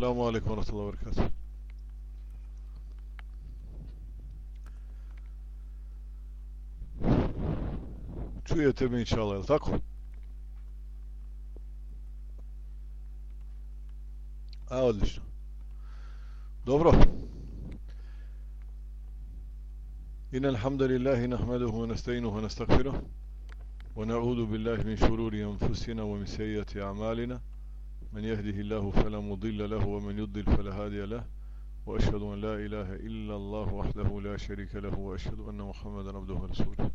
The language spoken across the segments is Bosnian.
Alaikum wa rahmatullahi wa barakatuh. Čujete me inšala, je li tako? A, odlično. Dobro. إن الحمد لله نحمده ونستعينه ونستغفره ونعوذ بالله من شرور أنفسنا ومن سيئات أعمالنا من يهده الله فلا مضل له ومن يضل فلا هادي له وأشهد أن لا إله إلا الله وحده لا شريك له وأشهد أن محمدا عبده ورسوله.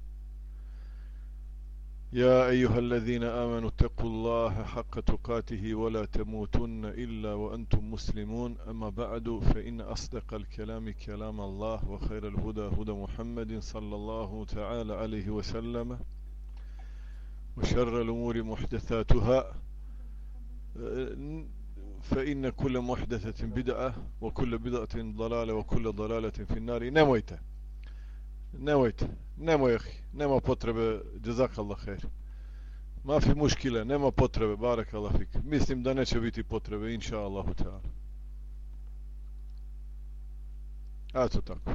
يا أيها الذين آمنوا اتقوا الله حق تقاته ولا تموتن إلا وأنتم مسلمون. أما بعد فإن أصدق الكلام كلام الله وخير الهدى هدى محمد صلى الله تعالى عليه وسلم وشر الأمور محدثاتها. فإن كل محدثة بدعة وكل بدعة ضلالة وكل ضلالة في النار نمويت نمويت نمو أخي نمو potrebe جزاك الله خير ما في مشكلة نمو potrebe بارك الله فيك mislim da neće biti potrebe inša Allahu ta'ala Eto tako.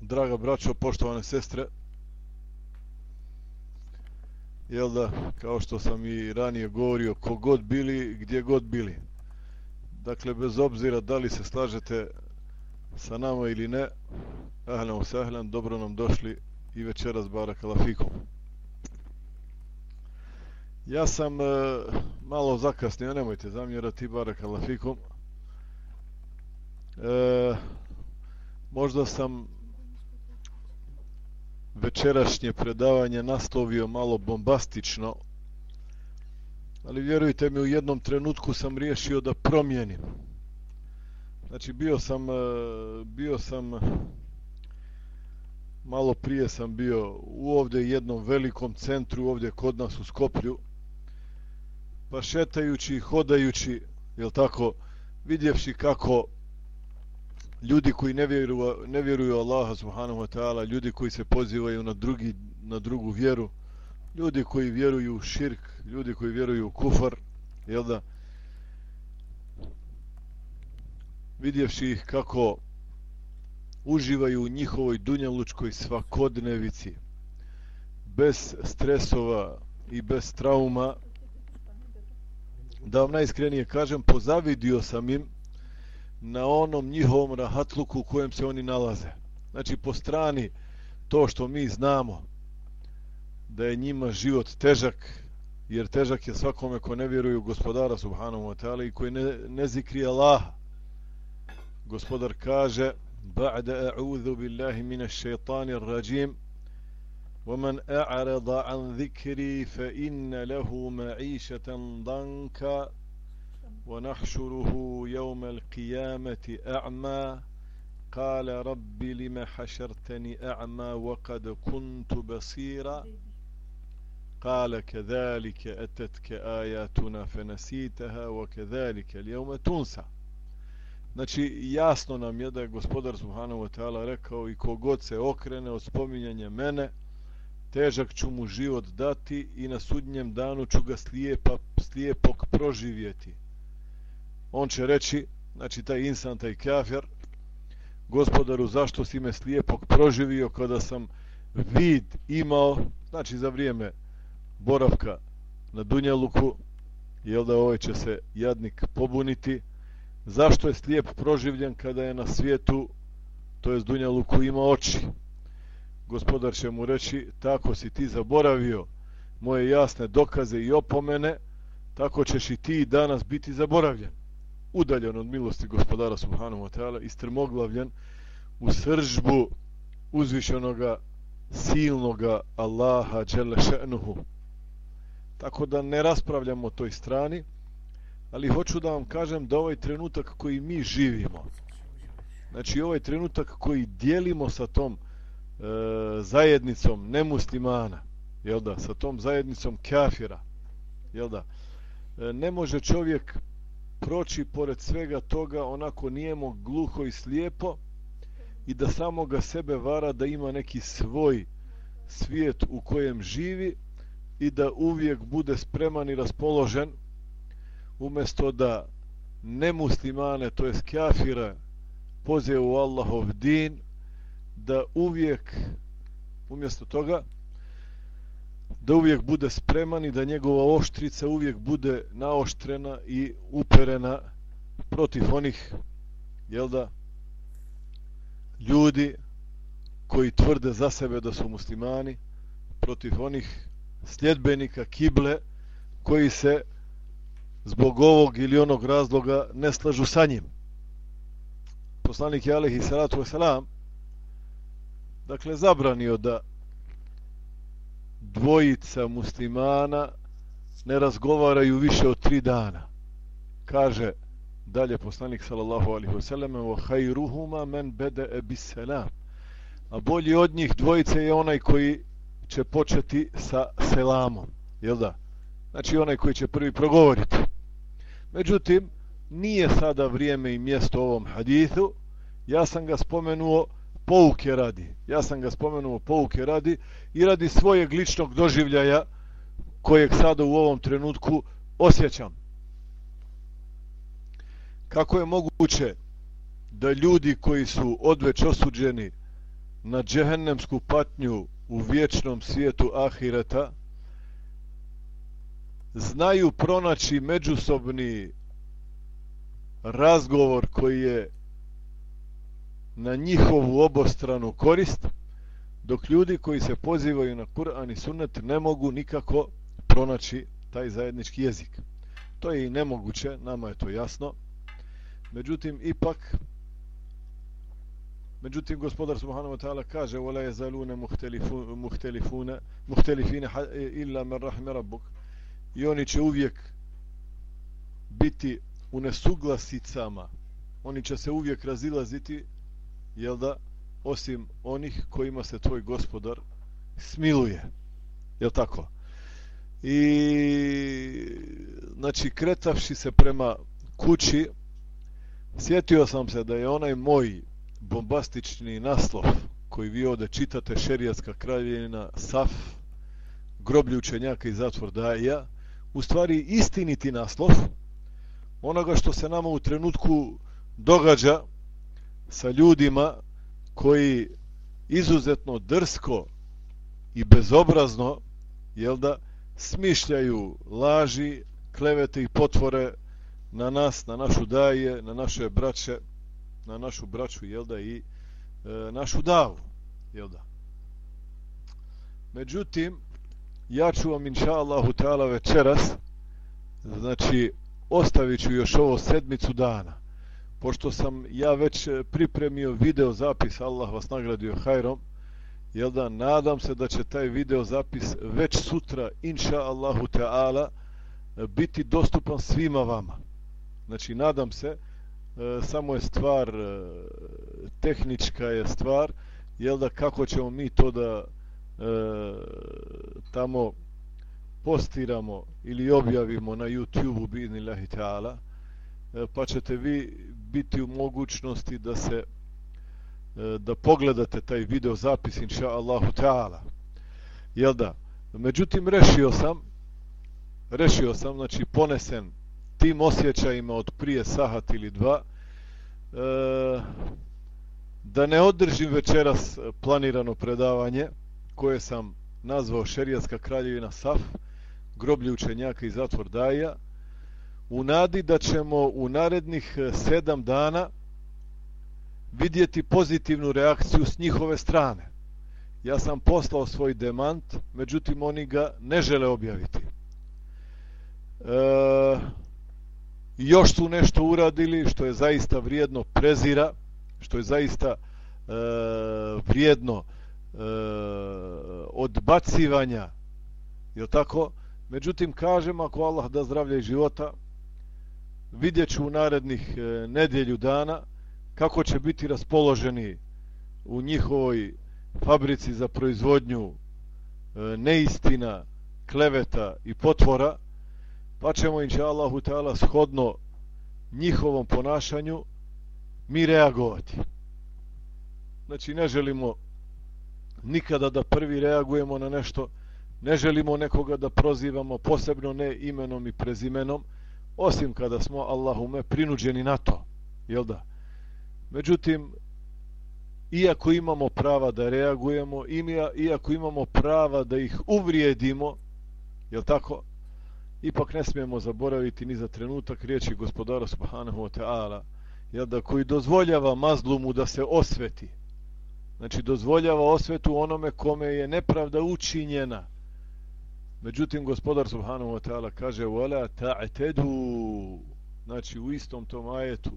Draga braćo, poštovane sestre, jel da, kao što sam i ranije govorio, kogod bili, gdje god bili. Dakle, bez obzira da li se slažete sa nama ili ne, ahlan u sahlan, dobro nam došli i večeras barak alafikom. Ja sam e, malo zakasnio, nemojte zamjerati barak alafikom. E, možda sam večerašnje predavanje naslovio malo bombastično, ali vjerujte mi u jednom trenutku sam riješio da promijenim. Znači bio sam, e, bio sam, e, malo prije sam bio u ovdje jednom velikom centru ovdje kod nas u Skoplju, pa šetajući i hodajući, jel tako, vidjevši kako ljudi koji ne vjeruju, ne vjeruju Allaha subhanahu wa ta'ala, ljudi koji se pozivaju na, drugi, na drugu vjeru, ljudi koji vjeruju u širk, ljudi koji vjeruju u kufar, jel da? Vidjevši ih kako uživaju u njihovoj dunjalučkoj svakodnevici, bez stresova i bez trauma, da vam najiskrenije kažem, pozavidio sam im, na onom njihovom rahatluku u kojem se oni nalaze. Znači, po strani to što mi znamo da je njima život težak, jer težak je svakome ko ne vjeruje u gospodara subhanahu wa ta'ala i koji ne, ne zikri Allah. Gospodar kaže Ba'da a'udhu billahi mina šeitani rajim ومن أعرض عن ذكري فإن له معيشة ضنكا ونحشره يوم القيامة أعمى قال رب لم حشرتني أعمى وقد كنت بصيرا قال كذلك أتتك آياتنا فنسيتها وكذلك اليوم تنسى Znači, jasno nam je da je gospodar Subhanahu wa ta'ala rekao i kogod se okrene od spominjanja mene, težak ću mu život dati i na sudnjem danu ću ga slijepa, slijepog proživjeti on će reći, znači taj insan, taj kafir, gospodaru, zašto si me slijepog proživio kada sam vid imao, znači za vrijeme boravka na Dunjaluku, jel da ovaj će se jadnik pobuniti, zašto je slijep proživljen kada je na svijetu, to je Dunjaluku, ima oči. Gospodar će mu reći, tako si ti zaboravio moje jasne dokaze i opomene, tako ćeš i ti danas biti zaboravljen udaljen od milosti gospodara subhanahu wa ta'ala i strmoglavljen u sržbu uzvišenoga silnoga Allaha dželle še'nuhu. Tako da ne raspravljamo o toj strani, ali hoću da vam kažem da ovaj trenutak koji mi živimo, znači ovaj trenutak koji dijelimo sa tom e, zajednicom nemuslimana, jel da, sa tom zajednicom kafira, jel da, e, ne može čovjek proći pored svega toga onako nijemo gluho i slijepo i da samoga sebe vara da ima neki svoj svijet u kojem živi i da uvijek bude spreman i raspoložen umjesto da nemuslimane, to je kafira, poziva u Allahov din, da uvijek, umjesto toga, da uvijek bude spreman i da njegova oštrica uvijek bude naoštrena i uperena protiv onih, jel da, ljudi koji tvrde za sebe da su muslimani, protiv onih sljedbenika kible koji se zbog ovog ili onog razloga ne slažu sa njim. Poslanik je alihi salatu wasalam dakle zabranio da dvojica muslimana ne razgovaraju više od tri dana. Kaže dalje poslanik sallallahu alaihi wasallam wa khayruhuma man bada'a bis salam. A bolji od njih dvojice je onaj koji će početi sa selamom. Jel da? Znači onaj koji će prvi progovoriti. Međutim, nije sada vrijeme i mjesto ovom hadithu. Ja sam ga spomenuo pouke radi. Ja sam ga spomenuo pouke radi i radi svojeg ličnog doživljaja kojeg sada u ovom trenutku osjećam. Kako je moguće da ljudi koji su odveć osuđeni na džehennemsku patnju u vječnom svijetu ahireta znaju pronaći međusobni razgovor koji je na njihovu obostranu korist, dok ljudi koji se pozivaju na Kur'an i Sunnet ne mogu nikako pronaći taj zajednički jezik. To je i nemoguće, nama je to jasno. Međutim, ipak, međutim, gospodar Subhanahu wa ta'ala kaže وَلَا يَزَالُونَ مُحْتَلِفُونَ مُحْتَلِفِينَ إِلَّا مَنْ رَحْمَ رَبُّكَ I oni će uvijek biti u nesuglasicama. Oni će se uvijek razilaziti jel da, osim onih kojima se tvoj gospodar smiluje. Jel tako? I, znači, kretavši se prema kući, sjetio sam se da je onaj moj bombastični naslov koji vi ovdje čitate, Šerijatska kraljevina, Saf, groblju učenjaka i zatvor Daja, u stvari istiniti naslov onoga što se nama u trenutku događa sa ljudima koji izuzetno drsko i bezobrazno jel da smišljaju laži, klevete i potvore na nas, na našu daje, na naše braće, na našu braću jel da i e, našu davu jel da. Međutim, ja ću vam inša Allahu ta'ala večeras znači ostavit ću još ovo sedmicu dana pošto sam ja već e, pripremio video zapis, Allah vas nagradio hajrom, jel da, nadam se da će taj video zapis već sutra, inša Allahu Teala, e, biti dostupan svima vama. Znači, nadam se, e, samo je stvar, e, tehnička je stvar, jel da, kako ćemo mi to da tamo postiramo ili objavimo na YouTube-u, bidnillahi ta'ala, E, pa ćete vi biti u mogućnosti da se e, da pogledate taj video zapis inša Allahu Teala. Jel da? Međutim, rešio sam rešio sam, znači ponesen tim osjećajima od prije sahat ili dva e, da ne održim večeras planirano predavanje koje sam nazvao Šerijatska kraljevina Saf groblje učenjaka i zatvor Daja u nadi da ćemo u narednih e, sedam dana vidjeti pozitivnu reakciju s njihove strane. Ja sam poslao svoj demant, međutim oni ga ne žele objaviti. E, još su nešto uradili što je zaista vrijedno prezira, što je zaista e, vrijedno e, odbacivanja, je tako? Međutim, kažem, ako Allah da zdravlja i života, vidjet ću u narednih e, nedjelju dana kako će biti raspoloženi u njihovoj fabrici za proizvodnju e, neistina, kleveta i potvora, pa ćemo inša Allahu ta'ala shodno njihovom ponašanju mi reagovati. Znači ne želimo nikada da prvi reagujemo na nešto, ne želimo nekoga da prozivamo posebno ne imenom i prezimenom, osim kada smo Allahume prinuđeni na to jel da? Međutim iako imamo prava da reagujemo iako imamo prava da ih uvrijedimo jel tako ipak ne smijemo zaboraviti ni za trenutak riječi gospodara subhanahu wa ta'ala jel da koji dozvoljava mazlumu da se osveti. Znači dozvoljava osvetu onome kome je nepravda učinjena međutim gospodar subhanahu wa ta'ala kaže wala ta'tedu. Znači u istom tom ajetu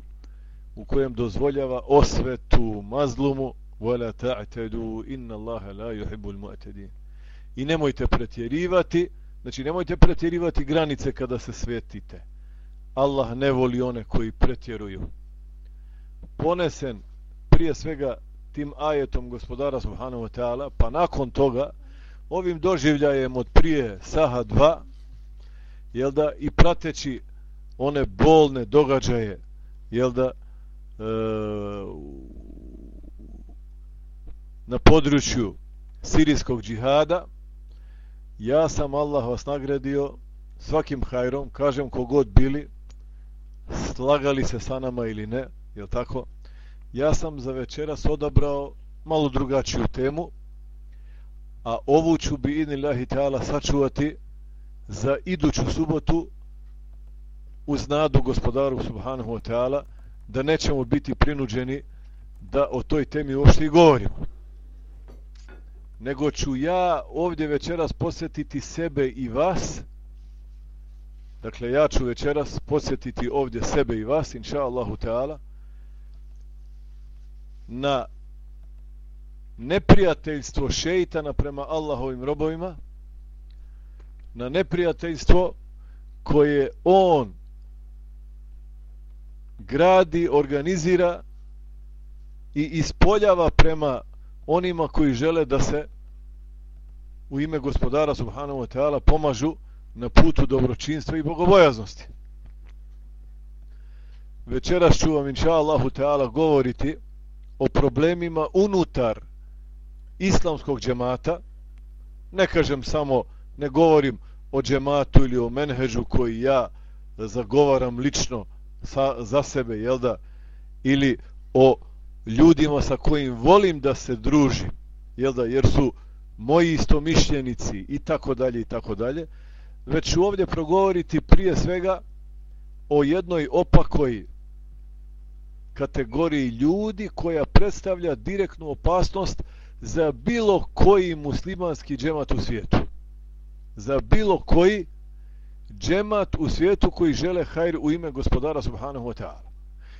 u kojem dozvoljava osvetu mazlumu wala ta'tedu inna Allaha la يُحِبُّ mu'tadin i nemojte pretjerivati znači nemojte pretjerivati granice kada se svetite. Allah ne voli one koji pretjeruju. Ponesen prije svega tim ajetom gospodara subhanahu wa ta'ala pa nakon toga ovim doživljajem od prije saha 2 jel da i prateći one bolne događaje jel da e, na području sirijskog džihada ja sam Allah vas nagradio svakim hajrom kažem kogod bili slagali se sa nama ili ne jel tako? Ja sam za večeras odabrao malo drugačiju temu a ovu ću bi inillahi ta'ala sačuvati za iduću subotu uz nadu gospodaru subhanahu wa ta'ala da nećemo biti prinuđeni da o toj temi uopšte i govorimo. Nego ću ja ovdje večeras posjetiti sebe i vas. Dakle ja ću večeras posjetiti ovdje sebe i vas inša Allahu ta'ala na neprijateljstvo šeitana prema Allahovim robovima, na neprijateljstvo koje on gradi, organizira i ispoljava prema onima koji žele da se u ime gospodara subhanahu wa ta'ala pomažu na putu dobročinstva i bogobojaznosti. Večeras ću vam inša Allahu ta'ala govoriti o problemima unutar islamskog džemata, ne kažem samo, ne govorim o džematu ili o menheđu koji ja zagovaram lično sa, za sebe, jel da, ili o ljudima sa kojim volim da se družim, jel da, jer su moji istomišljenici i tako dalje i tako dalje, već ću ovdje progovoriti prije svega o jednoj opakoj kategoriji ljudi koja predstavlja direktnu opasnost za bilo koji muslimanski džemat u svijetu. Za bilo koji džemat u svijetu koji žele hajr u ime gospodara subhanahu wa ta'ala.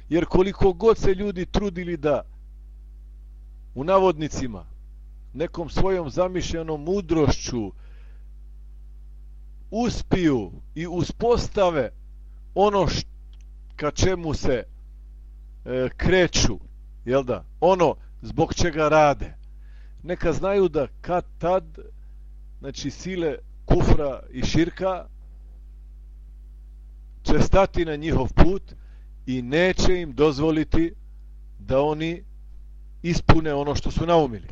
Jer koliko god se ljudi trudili da u navodnicima nekom svojom zamišljenom mudrošću uspiju i uspostave ono š, ka čemu se e, kreću, jel da, ono zbog čega rade, neka znaju da kad tad, znači sile kufra i širka, će stati na njihov put i neće im dozvoliti da oni ispune ono što su naumili.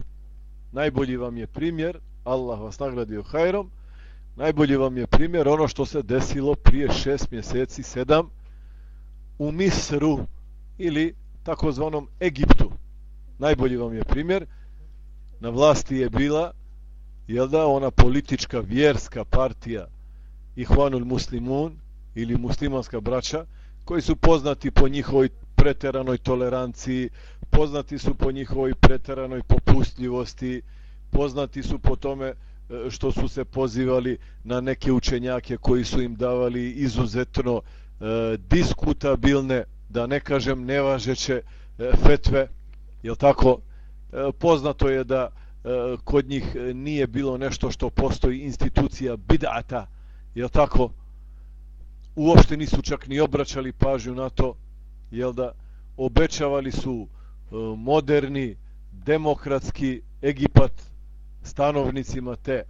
Najbolji vam je primjer, Allah vas nagradio hajrom, najbolji vam je primjer ono što se desilo prije šest mjeseci, sedam, u Misru ili takozvanom Egiptu. Najbolji vam je primjer, na vlasti je bila jel da ona politička vjerska partija Ihvanul Muslimun ili muslimanska braća koji su poznati po njihovoj preteranoj toleranciji poznati su po njihovoj preteranoj popustljivosti poznati su po tome e, što su se pozivali na neke učenjake koji su im davali izuzetno e, diskutabilne da ne kažem nevažeće e, fetve jel tako? E, poznato je da e, kod njih e, nije bilo nešto što postoji institucija bidata, je tako? Uopšte nisu čak ni obraćali pažnju na to, jel da obećavali su moderni, demokratski Egipat stanovnicima te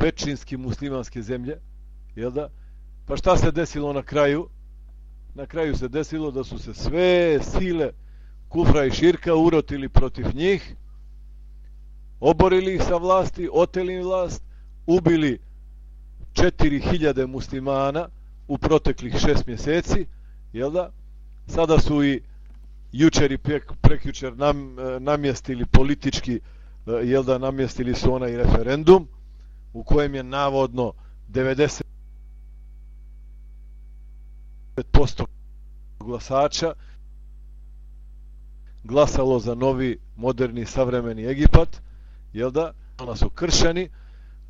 većinski muslimanske zemlje, jel da? Pa šta se desilo na kraju? Na kraju se desilo da su se sve sile kufra i širka urotili protiv njih, oborili ih sa vlasti, oteli im vlast, ubili 4000 muslimana, u proteklih šest mjeseci, jel da? Sada su i jučer i prek, prekjučer nam, e, namjestili politički, e, jel da namjestili su onaj referendum, u kojem je navodno 90% glasača glasalo za novi, moderni, savremeni Egipat, jel da? Ona su kršćani,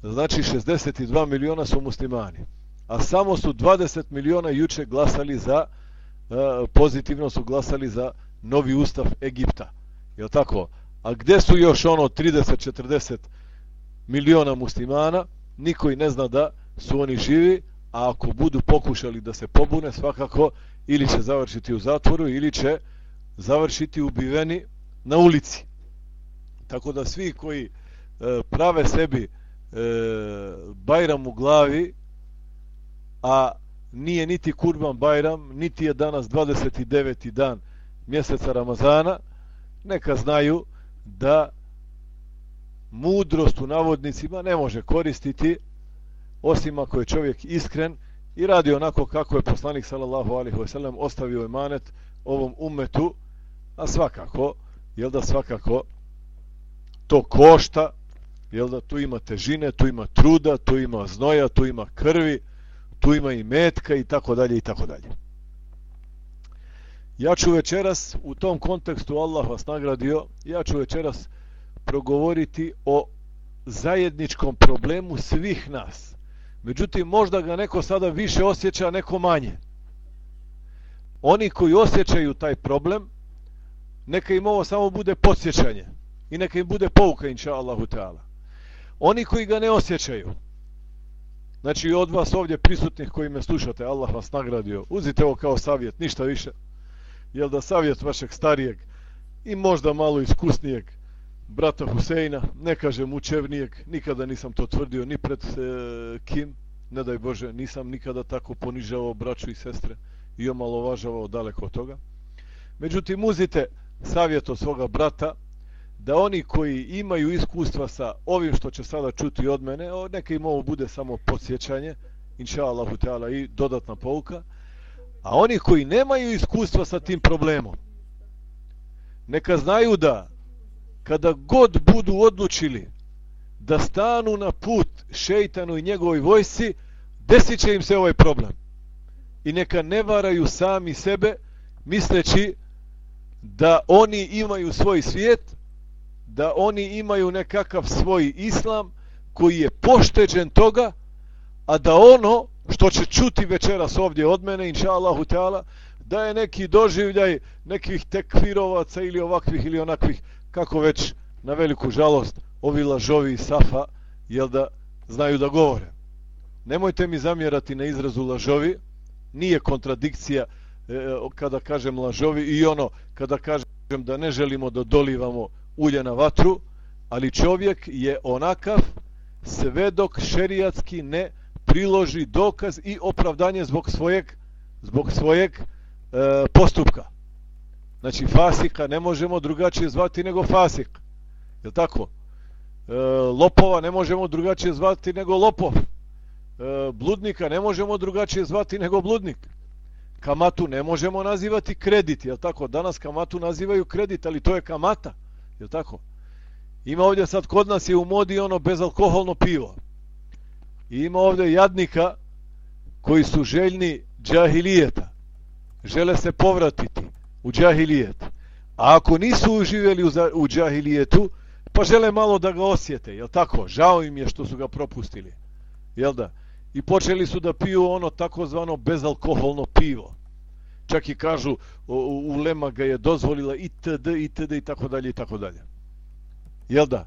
znači 62 miliona su muslimani. A samo su 20 miliona juče glasali za, e, pozitivno su glasali za novi ustav Egipta. Jel tako? A gdje su još ono 30-40 miliona muslimana? Niko i ne zna da su oni živi, a ako budu pokušali da se pobune, svakako ili će završiti u zatvoru, ili će završiti ubiveni na ulici. Tako da svi koji e, prave sebi e, Bajram u glavi, a nije niti Kurban Bajram, niti je danas 29. dan mjeseca Ramazana, neka znaju da mudrost u navodnicima ne može koristiti osim ako je čovjek iskren i radi onako kako je poslanik sallallahu alaihi wasallam ostavio emanet ovom umetu, a svakako, jel da svakako to košta, jel da tu ima težine, tu ima truda, tu ima znoja, tu ima krvi, tu ima i metka i tako dalje i tako dalje. Ja ću večeras u tom kontekstu Allah vas nagradio, ja ću večeras progovoriti o zajedničkom problemu svih nas. Međutim, možda ga neko sada više osjeća, neko manje. Oni koji osjećaju taj problem, neka im ovo samo bude podsjećanje i neka im bude pouka, inša Allahu ta'ala. Oni koji ga ne osjećaju, znači od vas ovdje prisutnih koji me slušate, Allah vas nagradio, uzite ovo kao savjet, ništa više, jel da savjet vašeg starijeg i možda malo iskusnijeg brata Huseina, ne kažem učevnijeg, nikada nisam to tvrdio ni pred e, kim, ne daj Bože, nisam nikada tako ponižavao braću i sestre i omalovažavao daleko od toga. Međutim, uzite savjet od svoga brata, da oni koji imaju iskustva sa ovim što će sada čuti od mene, neka im ovo bude samo podsjećanje, inša Allahu Teala, i dodatna pouka, a oni koji nemaju iskustva sa tim problemom, neka znaju da kada god budu odlučili da stanu na put šeitanu i njegovoj vojsi, desit će im se ovaj problem. I neka ne varaju sami sebe, misleći da oni imaju svoj svijet, da oni imaju nekakav svoj islam koji je pošteđen toga, a da ono što će čuti večeras ovdje od mene, inša Allahu Teala, da je neki doživljaj nekih tekvirovaca ili ovakvih ili onakvih, kako već na veliku žalost ovi lažovi Safa, jel da znaju da govore. Nemojte mi zamjerati na izrazu lažovi, nije kontradikcija E, e, kada kažem lažovi i ono kada kažem da ne želimo da dolivamo ulje na vatru, ali čovjek je onakav sve dok šerijatski ne priloži dokaz i opravdanje zbog svojeg zbog svojeg e, postupka. Znači fasika ne možemo drugačije zvati nego fasik. Je tako? E, lopova ne možemo drugačije zvati nego lopov. E, bludnika ne možemo drugačije zvati nego bludnik. Kamatu ne možemo nazivati kredit, je tako? Danas kamatu nazivaju kredit, ali to je kamata. Je tako? Ima ovdje sad kod nas je u modi ono bezalkoholno pivo. I ima ovdje jadnika koji su željni džahilijeta. Žele se povratiti u džahilijet. A ako nisu uživjeli u, u džahilijetu, pa žele malo da ga osjete, jel tako? Žao im je što su ga propustili. Jel da? I počeli su da piju ono takozvano bezalkoholno pivo. Čak i kažu ulema ga je dozvolila itd. itd. i tako dalje i tako dalje. Jel da?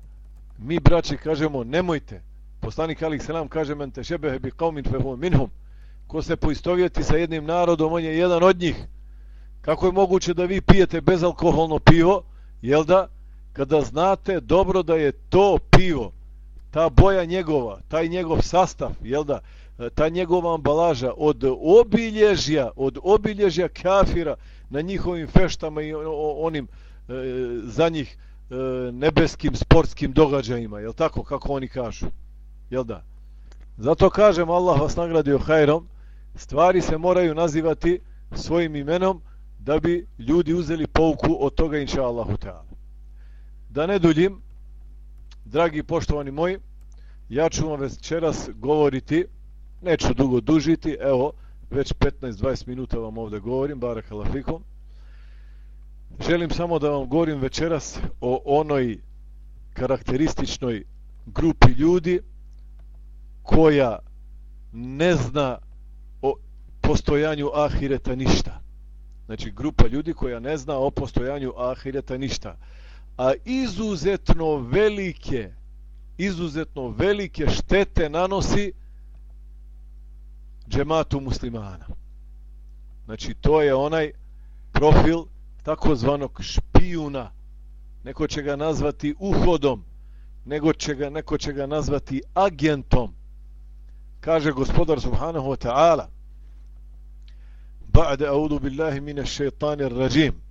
Mi braći kažemo nemojte. Poslanik Ali Selam kaže men tešebehe bi qaumin fe minhum. Ko se poistovjeti sa jednim narodom, on je jedan od njih. Kako je moguće da vi pijete bezalkoholno pivo? Jel da? Kada znate dobro da je to pivo, ta boja njegova, taj njegov sastav, jel da? E, ta njegova ambalaža od obilježja, od obilježja kafira na njihovim feštama i onim e, za njih e, nebeskim sportskim događajima, jel tako, kako oni kažu? Jel da? Zato kažem, Allah vas nagradio hajrom, stvari se moraju nazivati svojim imenom da bi ljudi uzeli pouku od toga inša Allahu Teala. Da ne duljim, dragi poštovani moji, ja ću vam večeras govoriti, neću dugo dužiti, evo, već 15-20 minuta vam ovdje govorim, barak alafikom. Želim samo da vam govorim večeras o onoj karakterističnoj grupi ljudi koja ne zna o postojanju ahireta ništa. Znači grupa ljudi koja ne zna o postojanju ahireta ništa a izuzetno velike izuzetno velike štete nanosi džematu muslimana. Znači to je onaj profil takozvanog špijuna. Neko će ga nazvati uhodom nego će ga, neko će ga nazvati agentom. Kaže gospodar subhanahu wa ta'ala Ba'da audu billahi mine šeitanir rajim.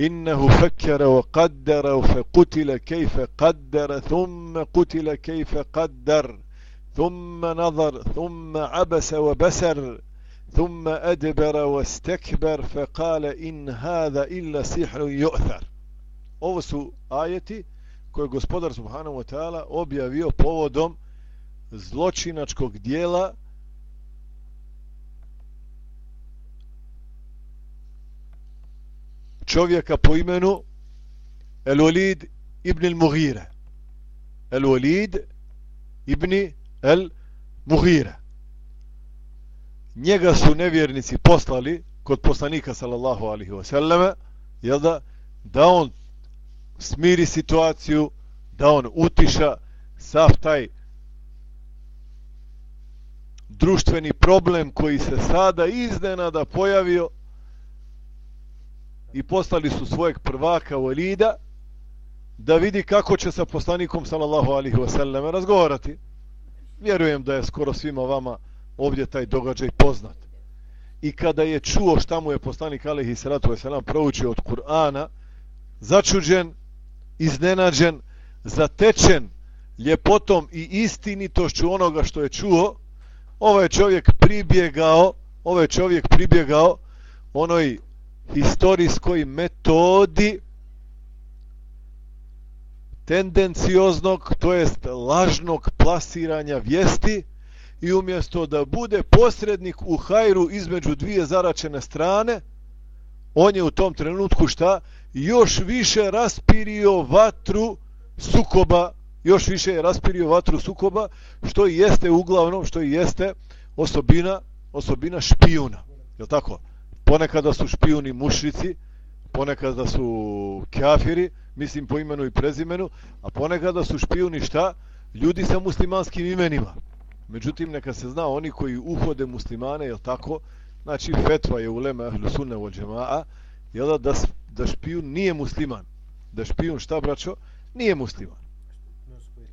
إنه فكر وقدر فقتل كيف قدر ثم قتل كيف قدر ثم نظر ثم عبس وبسر ثم أدبر واستكبر فقال إن هذا إلا سحر يؤثر Ovo su ajeti koje je gospodar subhanahu wa ta'ala objavio povodom zločinačkog dijela čovjeka po imenu El-Walid ibn al-Mughira. El-Walid ibn al-Mughira. Njega su nevjernici poslali kod poslanika sallallahu alihi wasallam jel da, da on smiri situaciju, da on utiša sav taj društveni problem koji se sada iznenada pojavio i poslali su svojeg prvaka Walida da vidi kako će sa poslanikom sallallahu alihi wasallam razgovarati. Vjerujem da je skoro svima vama ovdje taj događaj poznat. I kada je čuo šta mu je poslanik alihi sallatu wasallam proučio od Kur'ana, začuđen, iznenađen, zatečen ljepotom i istinitošću onoga što je čuo, ovaj čovjek pribjegao, ovaj čovjek pribjegao onoj istorijskoj metodi tendencioznog, to jest lažnog plasiranja vijesti i umjesto da bude posrednik u hajru između dvije zaračene strane, on je u tom trenutku šta? Još više raspirio vatru sukoba, još više je raspirio vatru sukoba, što i jeste uglavnom, što i jeste osobina, osobina špijuna. Je tako? Ponekada su špijuni mušrici, ponekada su kafiri, mislim po imenu i prezimenu, a ponekada su špijuni šta? Ljudi sa muslimanskim imenima. Međutim, neka se zna, oni koji uhode muslimane, je tako? Znači, fetva je u lema ahlu sunne od džema'a, je da, da, da špijun nije musliman. Da špijun šta, braćo? Nije musliman.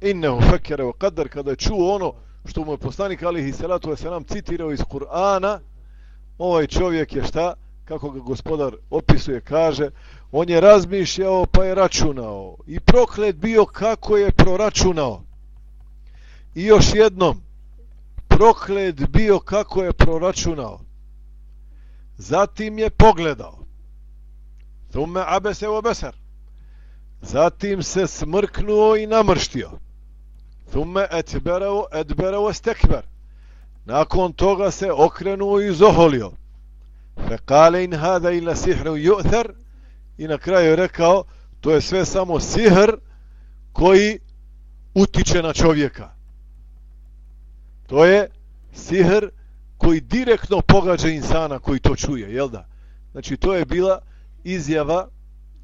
Innehu fekere o kadar, kada je čuo ono što mu je poslanik alihi salatu je se nam citirao iz Kur'ana, ovaj čovjek je šta, kako ga gospodar opisuje, kaže, on je razmišljao pa je računao i proklet bio kako je proračunao. I još jednom, proklet bio kako je proračunao. Zatim je pogledao. Thumme abese u besar. Zatim se smrknuo i namrštio. Thumme etberao, etberao stekber. Nakon toga se okrenuo i zoholio. Fekale in hada ila sihru ju'thar. I na kraju je rekao, to je sve samo sihr koji utiče na čovjeka. To je sihr koji direktno pogađa insana koji to čuje, jel da? Znači, to je bila izjava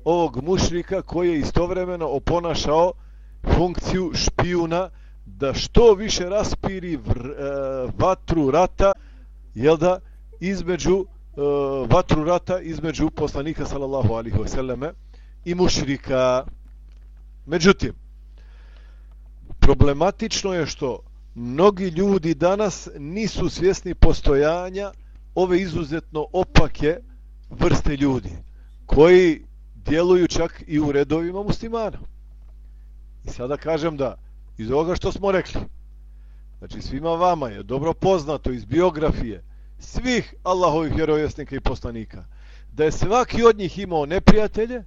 ovog mušrika koji je istovremeno oponašao funkciju špijuna, da što više raspiri vr, e, vatru rata jel da između e, vatru rata između poslanika sallallahu alaihi wasallame i mušrika. Međutim problematično je što mnogi ljudi danas nisu svjesni postojanja ove izuzetno opake vrste ljudi koji djeluju čak i u redovima muslimana. I sada kažem da iz ovoga što smo rekli. Znači svima vama je dobro poznato iz biografije svih Allahovih vjerovjesnika i poslanika. Da je svaki od njih imao neprijatelje,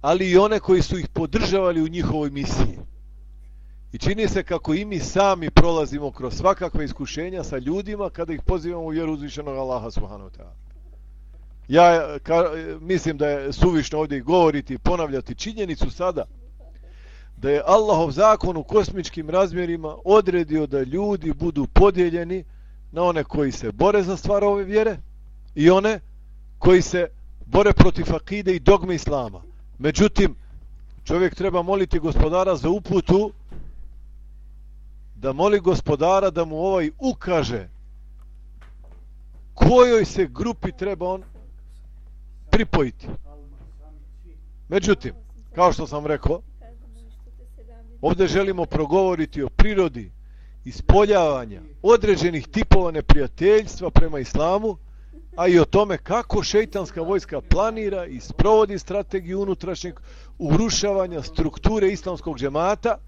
ali i one koji su ih podržavali u njihovoj misiji. I čini se kako i mi sami prolazimo kroz svakakve iskušenja sa ljudima kada ih pozivamo u vjeru uzvišenog Allaha subhanahu ta'ala. Ja ka, mislim da je suvišno ovdje govoriti i ponavljati činjenicu sada da je Allahov zakon u kosmičkim razmjerima odredio da ljudi budu podijeljeni na one koji se bore za stvar ove vjere i one koji se bore protiv akide i dogme Islama. Međutim, čovjek treba moliti gospodara za uputu da moli gospodara da mu ovaj ukaže kojoj se grupi treba on pripojiti. Međutim, kao što sam rekao, ovdje želimo progovoriti o prirodi ispoljavanja određenih tipova neprijateljstva prema islamu, a i o tome kako šeitanska vojska planira i sprovodi strategiju unutrašnjeg urušavanja strukture islamskog džemata,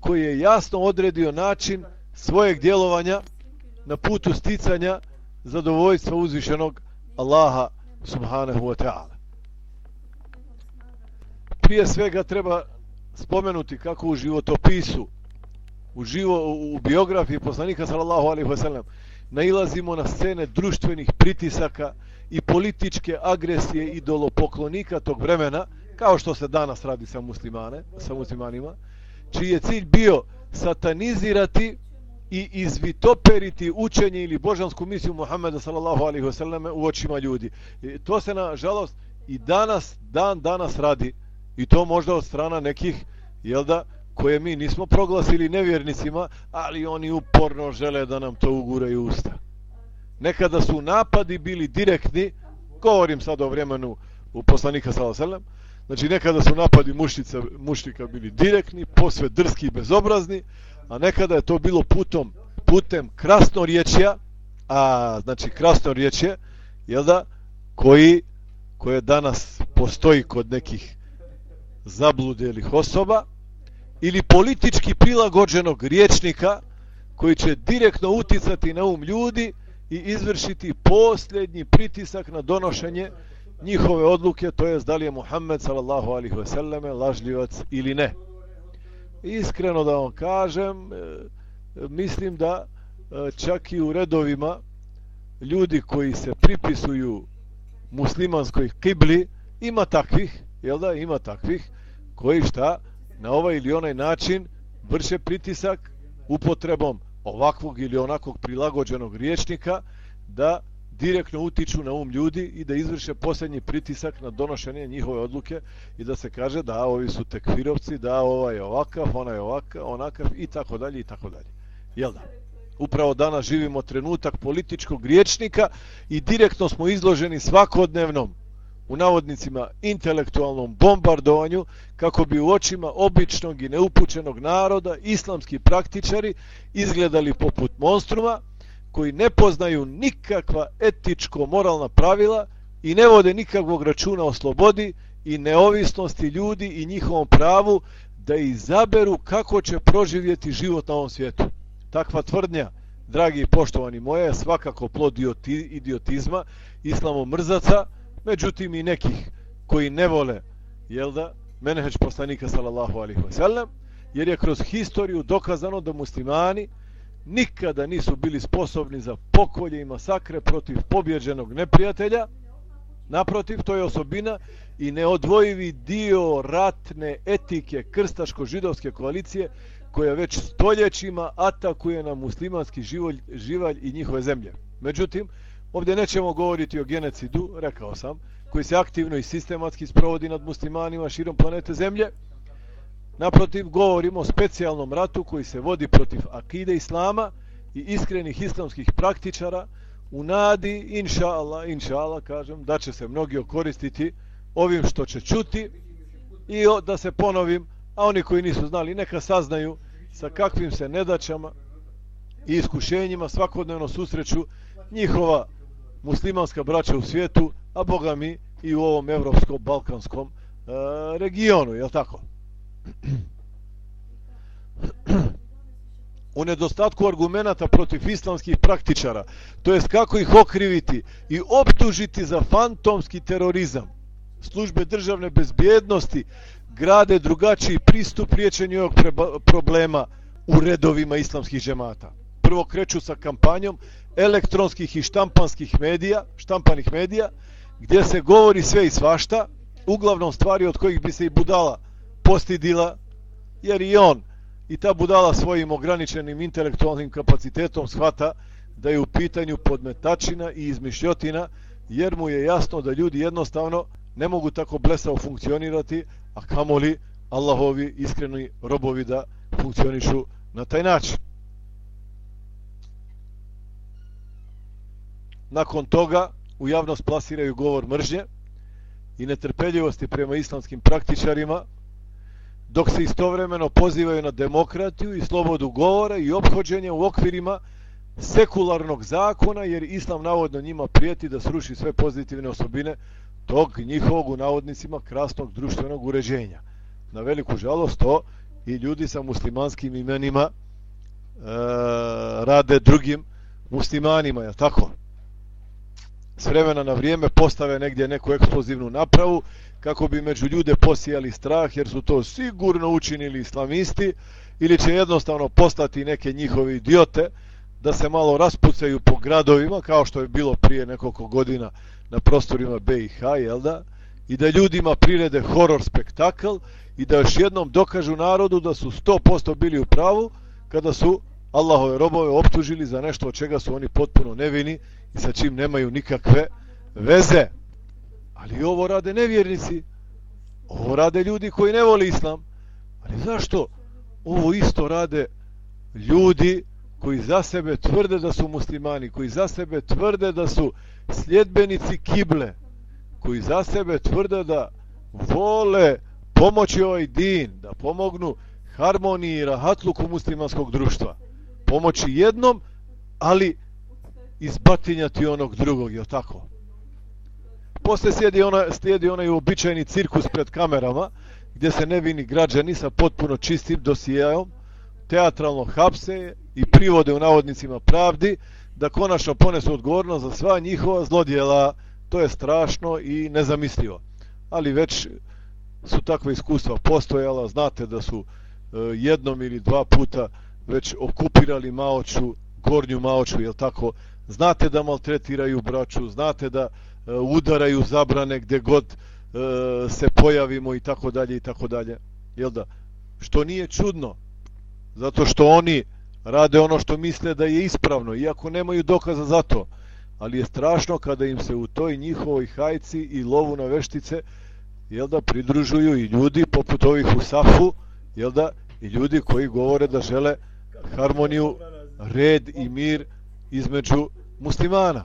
koji je jasno odredio način svojeg djelovanja na putu sticanja zadovoljstva uzvišenog Allaha subhanahu wa ta'ala. Prije svega treba spomenuti kako u životopisu, u, živo, u biografiji poslanika sallallahu alaihi wa sallam, nailazimo na scene društvenih pritisaka i političke agresije idolopoklonika tog vremena, kao što se danas radi sa muslimane, sa muslimanima, čiji je cilj bio satanizirati i izvitoperiti učenje ili božansku misiju Muhammeda sallallahu alaihi wasallam u očima ljudi. I to se na žalost i danas, dan danas radi i to možda od strana nekih, jel da, koje mi nismo proglasili nevjernicima, ali oni uporno žele da nam to uguraju usta. Nekada su napadi bili direktni, govorim sad o vremenu u poslanika sallallahu Znači nekada su napadi muštica, mušnika bili direktni, posve drski i bezobrazni, a nekada je to bilo putom, putem krasno riječja, a znači krasno riječje, jel da, koji, koje danas postoji kod nekih zabludelih osoba, ili politički prilagođenog riječnika koji će direktno uticati na um ljudi i izvršiti posljednji pritisak na donošenje njihove odluke, to je da li je Muhammed sallallahu alihi wasallame lažljivac ili ne. Iskreno da vam kažem, e, mislim da e, čak i u redovima ljudi koji se pripisuju muslimanskoj kibli, ima takvih, jel da, ima takvih, koji šta na ovaj ili onaj način vrše pritisak upotrebom ovakvog ili onakvog prilagođenog riječnika da direktno utiču na um ljudi i da izvrše posljednji pritisak na donošenje njihove odluke i da se kaže da ovi su tekfirovci, da ova je ovakav, ona je ovakav, onakav i tako dalje i tako dalje. Jel da? Upravo danas živimo trenutak političkog riječnika i direktno smo izloženi svakodnevnom u navodnicima intelektualnom bombardovanju kako bi u očima običnog i neupućenog naroda islamski praktičari izgledali poput monstruma koji ne poznaju nikakva etičko-moralna pravila i ne vode nikakvog računa o slobodi i neovisnosti ljudi i njihovom pravu da izaberu kako će proživjeti život na ovom svijetu. Takva tvrdnja, dragi i poštovani moje, je svakako plod idiotizma, islamo mrzaca, međutim i nekih koji ne vole, jel da, menheđ poslanika sallallahu alihi wasallam, jer je kroz historiju dokazano da muslimani, nikada nisu bili sposobni za pokolje i masakre protiv pobjeđenog neprijatelja. Naprotiv, to je osobina i neodvojivi dio ratne etike krstaško-židovske koalicije koja već stoljećima atakuje na muslimanski živolj, živalj i njihove zemlje. Međutim, ovdje nećemo govoriti o genocidu, rekao sam, koji se aktivno i sistematski sprovodi nad muslimanima širom planete Zemlje, Naprotiv, govorimo o specijalnom ratu koji se vodi protiv akide islama i iskrenih islamskih praktičara u nadi, inša Allah, inša Allah, kažem, da će se mnogi okoristiti ovim što će čuti i da se ponovim, a oni koji nisu znali, neka saznaju sa kakvim se nedaćama i iskušenjima svakodnevno susreću njihova muslimanska braća u svijetu, a boga mi i u ovom evropsko-balkanskom e, regionu, je tako? u nedostatku argumenta protiv islamskih praktičara, to jest kako ih okriviti i optužiti za fantomski terorizam. Službe državne bezbjednosti grade drugačiji pristup riječenju ovog problema u redovima islamskih džemata. Prvo kreću sa kampanjom elektronskih i štampanskih medija, štampanih medija, gdje se govori sve i svašta, uglavnom stvari od kojih bi se i budala postidila, jer i on i ta budala svojim ograničenim intelektualnim kapacitetom shvata da je u pitanju podmetačina i izmišljotina, jer mu je jasno da ljudi jednostavno ne mogu tako blesavo funkcionirati, a kamoli Allahovi iskreni robovi da funkcionišu na taj način. Nakon toga u javnost plasiraju govor mržnje i netrpeljivosti prema islamskim praktičarima, dok se istovremeno pozivaju na demokratiju i slobodu govora i obhođenje u okvirima sekularnog zakona, jer islam navodno njima prijeti da sruši sve pozitivne osobine tog njihovog u navodnicima krasnog društvenog uređenja. Na veliku žalost to i ljudi sa muslimanskim imenima e, rade drugim muslimanima, je tako? S vremena na vrijeme postave negdje neku eksplozivnu napravu kako bi među ljude posijali strah jer su to sigurno učinili islamisti ili će jednostavno postati neke njihovi idiote da se malo raspucaju po gradovima kao što je bilo prije nekoliko godina na prostorima BiH, jel da? I da ljudima prirede horor spektakl i da još jednom dokažu narodu da su 100% bili u pravu kada su Allahove robove optužili za nešto od čega su oni potpuno nevini i sa čim nemaju nikakve veze. Ali ovo rade nevjernici. Ovo rade ljudi koji ne voli islam. Ali zašto ovo isto rade ljudi koji za sebe tvrde da su muslimani, koji za sebe tvrde da su sljedbenici kible, koji za sebe tvrde da vole pomoći ovaj din, da pomognu harmoniji i rahatluku muslimanskog društva. Pomoći jednom, ali izbatinjati onog drugog, je tako? Posle slijedi, ona, slijedi onaj uobičajeni cirkus pred kamerama, gdje se nevini građani sa potpuno čistim dosijajom teatralno hapse i privode u navodnicima pravdi, da konačno ponesu odgovornost za sva njihova zlodjela. To je strašno i nezamislivo. Ali već su takve iskustva postojala, znate da su e, jednom ili dva puta već okupirali Maoču, gornju Maoču, je tako? Znate da maltretiraju braću, znate da e, udaraju zabrane gdje god e, se pojavimo i tako dalje i tako dalje. Jel da? Što nije čudno, zato što oni rade ono što misle da je ispravno, iako nemaju dokaza za to. Ali je strašno kada im se u toj njihovoj hajci i lovu na veštice jel da, pridružuju i ljudi poput ovih u Safu, jel da, i ljudi koji govore da žele harmoniju, red i mir između muslimana.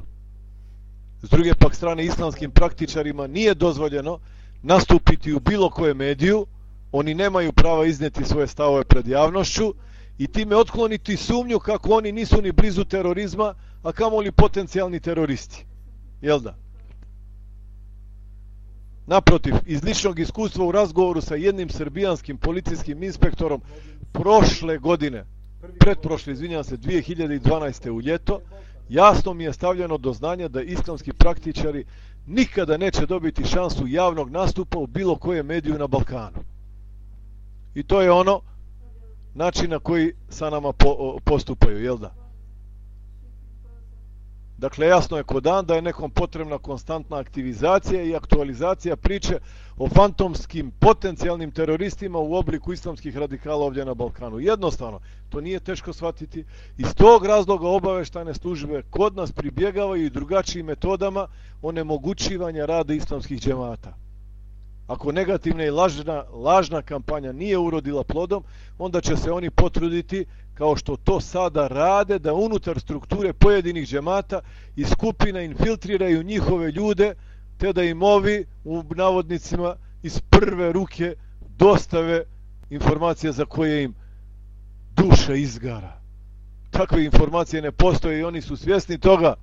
S druge pak strane, islamskim praktičarima nije dozvoljeno nastupiti u bilo koje mediju, oni nemaju prava izneti svoje stavove pred javnošću i time otkloniti sumnju kako oni nisu ni blizu terorizma, a kamoli potencijalni teroristi. Jel da? Naprotiv, iz ličnog iskustva u razgovoru sa jednim srbijanskim policijskim inspektorom prošle godine, pretprošle, izvinjam se, 2012. u ljeto, jasno mi je stavljeno do znanja da islamski praktičari nikada neće dobiti šansu javnog nastupa u bilo koje mediju na Balkanu. I to je ono način na koji sa nama po, postupaju, jel da? Dakle, jasno je kod dan da je nekom potrebna konstantna aktivizacija i aktualizacija priče o fantomskim potencijalnim teroristima u obliku islamskih radikala ovdje na Balkanu. Jednostavno, to nije teško shvatiti. Iz tog razloga obaveštajne službe kod nas pribjegavaju i drugačijim metodama onemogućivanja rada islamskih džemata. Ako negativna i lažna, lažna kampanja nije urodila plodom, onda će se oni potruditi kao što to sada rade, da unutar strukture pojedinih džemata i skupina infiltriraju njihove ljude, te da im ovi u navodnicima iz prve ruke dostave informacije za koje im duša izgara. Takve informacije ne postoje i oni su svjesni toga,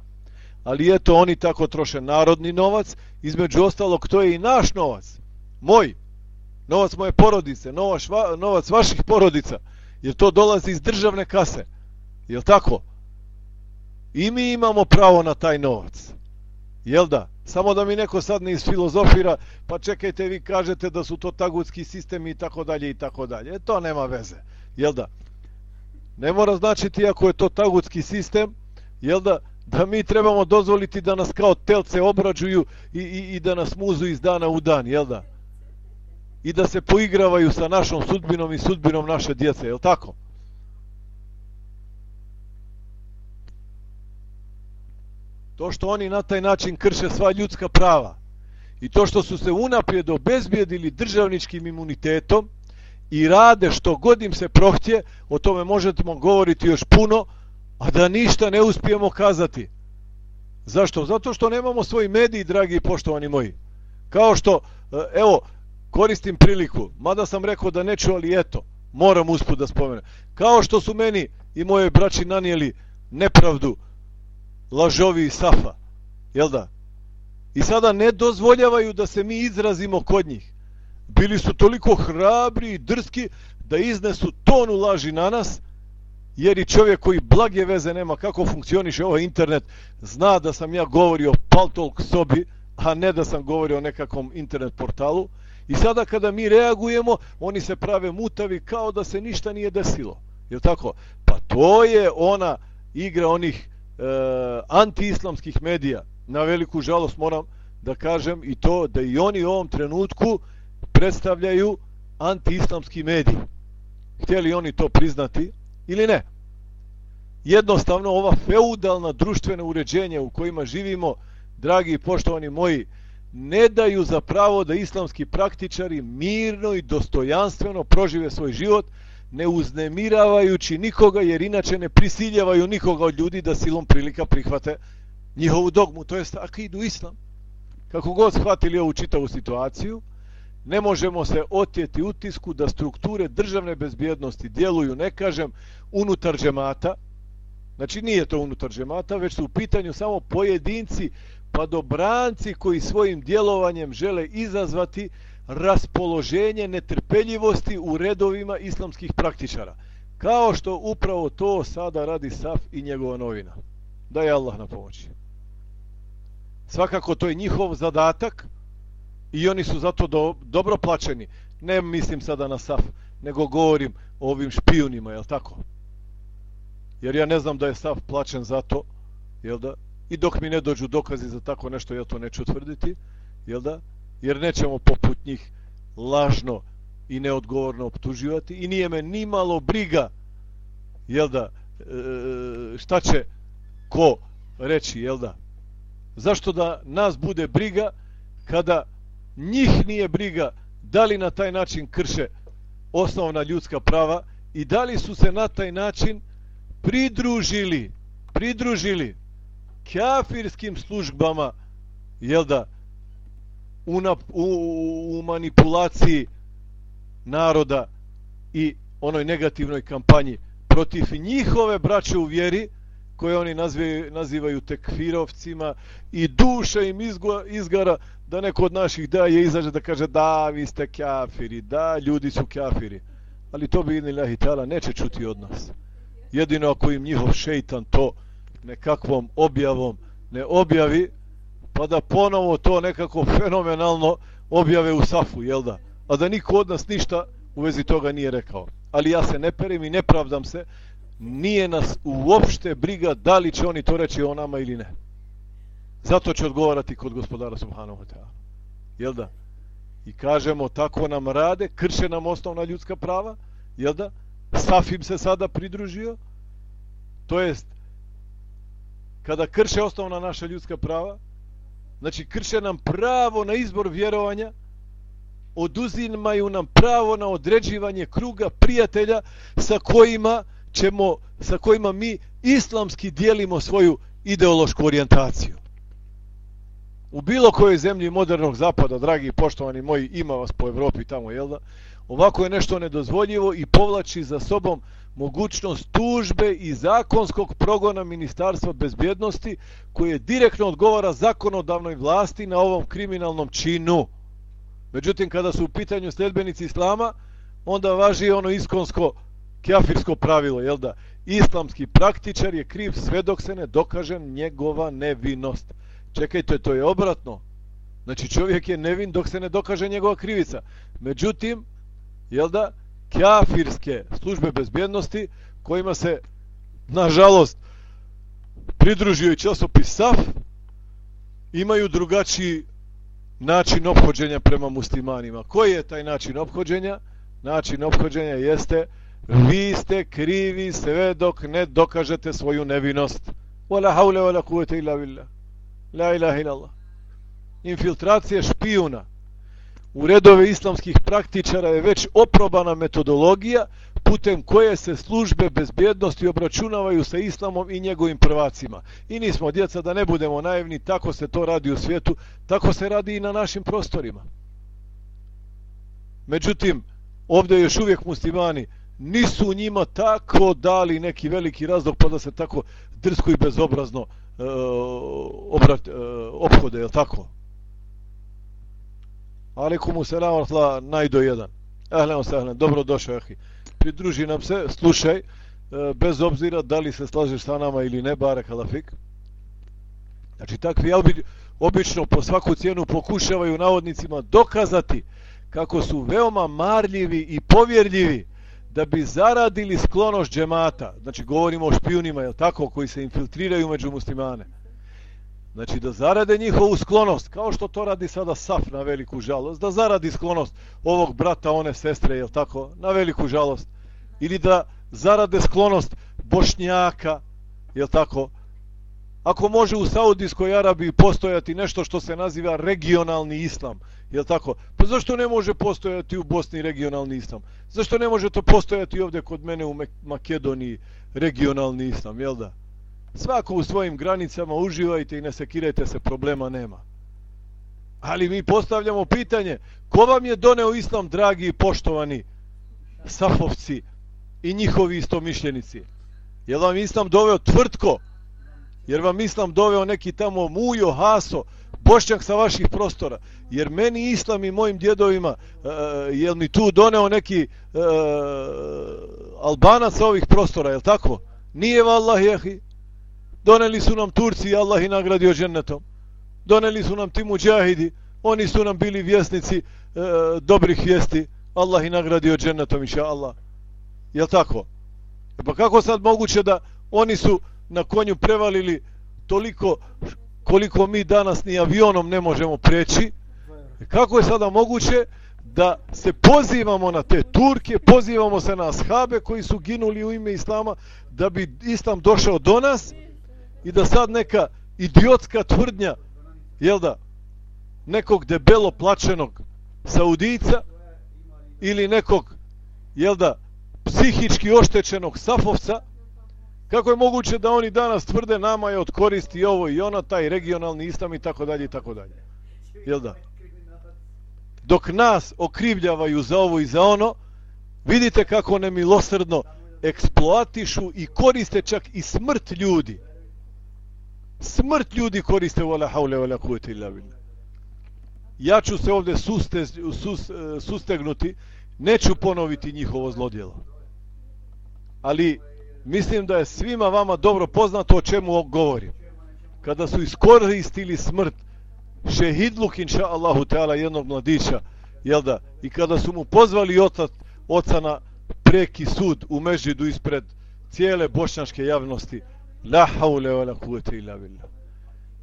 ali eto oni tako troše narodni novac, između ostalog to je i naš novac, moj, novac moje porodice, novac, novac vaših porodica, jer to dolazi iz državne kase. Jel tako? I mi imamo pravo na taj novac. Jel da? Samo da mi neko sad ne isfilozofira, pa čekajte, vi kažete da su to tagutski sistemi i tako dalje i tako dalje. E, to nema veze. Jel da? Ne mora značiti ako je to tagutski sistem, jel da, da mi trebamo dozvoliti da nas kao telce obrađuju i, i, i da nas muzu iz dana u dan, jel da? I da se poigravaju sa našom sudbinom i sudbinom naše djece, je li tako? To što oni na taj način krše sva ljudska prava i to što su se unaprijed obezbijedili državničkim imunitetom i rade što god im se prohtje, o tome možemo govoriti još puno, a da ništa ne uspijemo kazati. Zašto? Zato što nemamo svoj mediji, dragi i poštovani moji. Kao što, e, evo, koristim priliku, mada sam rekao da neću, ali eto, moram usput da spomenem. Kao što su meni i moje braći nanijeli nepravdu, lažovi i safa, jel da? I sada ne dozvoljavaju da se mi izrazimo kod njih. Bili su toliko hrabri i drski da iznesu tonu laži na nas, jer i čovjek koji blage veze nema kako funkcioniše ovaj internet, zna da sam ja govorio paltolk sobi, a ne da sam govorio o nekakvom internet portalu. I sada kada mi reagujemo, oni se prave mutavi kao da se ništa nije desilo. Je tako? Pa to je ona igra onih e, antiislamskih medija. Na veliku žalost moram da kažem i to da i oni u ovom trenutku predstavljaju antiislamski mediji. Htjeli oni to priznati ili ne? Jednostavno ova feudalna društvena uređenja u kojima živimo, dragi i poštovani moji, ne daju za pravo da islamski praktičari mirno i dostojanstveno prožive svoj život, ne uznemiravajući nikoga, jer inače ne prisiljavaju nikoga od ljudi da silom prilika prihvate njihovu dogmu, to jest akidu islam. Kako god shvatili ovu čitavu situaciju, ne možemo se otjeti utisku da strukture državne bezbjednosti djeluju, ne kažem, unutar džemata, znači nije to unutar džemata, već su u pitanju samo pojedinci, pa dobranci koji svojim djelovanjem žele izazvati raspoloženje netrpeljivosti u redovima islamskih praktičara. Kao što upravo to sada radi Saf i njegova novina. Da je Allah na pomoći. Svakako to je njihov zadatak i oni su zato do, dobro plaćeni. Ne mislim sada na Saf, nego govorim o ovim špijunima, je tako? Jer ja ne znam da je Saf plaćen zato, jel da? I dok mi ne dođu dokazi za tako nešto, ja to neću tvrditi, jel da? jer nećemo poput njih lažno i neodgovorno optuživati i nije me ni malo briga jel da e, šta će ko reći jel da zašto da nas bude briga kada njih nije briga da li na taj način krše osnovna ljudska prava i da li su se na taj način pridružili pridružili kafirskim službama jel da u, u, u manipulaciji naroda i onoj negativnoj kampanji protiv njihove braće u vjeri koje oni nazivaju, nazivaju tekfirovcima i duša im izgo, izgara da neko od naših da je izađe da kaže da vi ste kafiri, da ljudi su kafiri. Ali to bi inilahi tala neće čuti od nas. Jedino ako im njihov šeitan to nekakvom objavom ne objavi, pa da ponovo to nekako fenomenalno objave u safu, jel da? A da niko od nas ništa u vezi toga nije rekao. Ali ja se ne perim i ne pravdam se, nije nas uopšte briga da li će oni to reći o nama ili ne. Zato će odgovarati kod gospodara Subhanahu wa ta'ala. Jel da? I kažemo, tako nam rade, krše nam osnovna ljudska prava, jel da? Safim se sada pridružio, to jest, kada krše osnovna naša ljudska prava, znači krše nam pravo na izbor vjerovanja, oduzimaju nam pravo na određivanje kruga prijatelja sa kojima ćemo, sa kojima mi islamski dijelimo svoju ideološku orijentaciju. U bilo kojoj zemlji modernog zapada, dragi poštovani moji, ima vas po Evropi tamo, jel da? Ovako je nešto nedozvoljivo i povlači za sobom mogućnost tužbe i zakonskog progona Ministarstva bezbjednosti koje direktno odgovara zakonodavnoj vlasti na ovom kriminalnom činu. Međutim, kada su u pitanju sljedbenici Islama, onda važi ono iskonsko kafirsko pravilo, jel da? Islamski praktičar je kriv sve dok se ne dokaže njegova nevinost. Čekajte, to je obratno. Znači čovjek je nevin dok se ne dokaže njegova krivica. Međutim, jel da, kafirske službe bezbjednosti kojima se, nažalost, pridružio i časopis SAF, imaju drugačiji način obhođenja prema muslimanima. Koji je taj način obhođenja? Način obhođenja jeste vi ste krivi sve dok ne dokažete svoju nevinost. Wala haule wala kuvvete illa billah. La ilaha illallah. Infiltracije Infiltracija špijuna u redove islamskih praktičara je već oprobana metodologija putem koje se službe bezbjednosti obračunavaju sa islamom i njegovim prvacima. I nismo djeca da ne budemo naivni, tako se to radi u svijetu, tako se radi i na našim prostorima. Međutim, ovdje još uvijek muslimani nisu njima tako dali neki veliki razlog pa da se tako drsko i bezobrazno e, obrat, e, obhode, je tako? Alikumu selam, najdo jedan. Ahlen, sahlen, dobro došao, ahi pridruži nam se, slušaj, e, bez obzira da li se slažeš sa nama ili ne, bare kalafik. Znači, takvi obi, obično po svaku cijenu pokušavaju navodnicima dokazati kako su veoma marljivi i povjerljivi da bi zaradili sklonost džemata. Znači, govorimo o špijunima, je tako, koji se infiltriraju među muslimane. Znači, da zarade njihovu sklonost, kao što to radi sada Saf na veliku žalost, da zaradi sklonost ovog brata, one sestre, jel tako, na veliku žalost ili da zarade sklonost bošnjaka, jel tako? Ako može u Saudijskoj Arabiji postojati nešto što se naziva regionalni islam, jel tako? Pa zašto ne može postojati u Bosni regionalni islam? Zašto ne može to postojati ovdje kod mene u Makedoniji regionalni islam, jel da? Svako u svojim granicama uživajte i ne sekirajte se, problema nema. Ali mi postavljamo pitanje, ko vam je doneo islam, dragi i poštovani safovci, i njihovi istomišljenici. Jel vam islam doveo tvrtko? Jer vam islam doveo neki tamo mujo, haso, bošnjak sa vaših prostora? Jer meni islam i mojim djedovima, e, e, uh, li mi tu doneo neki uh, albanac sa ovih prostora, jel tako? Nije vallahi, jehi. Doneli su nam Turci i Allah i nagradio džennetom. Doneli su nam ti muđahidi. Oni su nam bili vjesnici e, dobrih vijesti. Allah i nagradio džennetom, inša Allah. Je tako? E pa kako sad moguće da oni su na konju prevalili toliko koliko mi danas ni avionom ne možemo preći? E, kako je sada moguće da se pozivamo na te Turke, pozivamo se na ashabe koji su ginuli u ime Islama da bi Islam došao do nas i da sad neka idiotska tvrdnja, jel da, nekog debelo plačenog Saudica ili nekog, jel da, psihički oštećenog Safovca, kako je moguće da oni danas tvrde nama je od koristi ovo i ono, taj regionalni islam i tako dalje i tako dalje. Jel da? Dok nas okrivljavaju za ovo i za ono, vidite kako nemilosrdno eksploatišu i koriste čak i smrt ljudi. Smrt ljudi koriste vola haule ala kuvete illa billah. Ja ću se ovdje suste, sus, eh, sustegnuti, neću ponoviti njihovo zlodjelo ali mislim da je svima vama dobro poznato o čemu govorim. Kada su iskoristili smrt šehidluk inša Allahu Teala jednog mladića, jel da, i kada su mu pozvali oca, oca na preki sud u Mežidu ispred cijele bošnjaške javnosti, la haule wa la kuvete illa billah.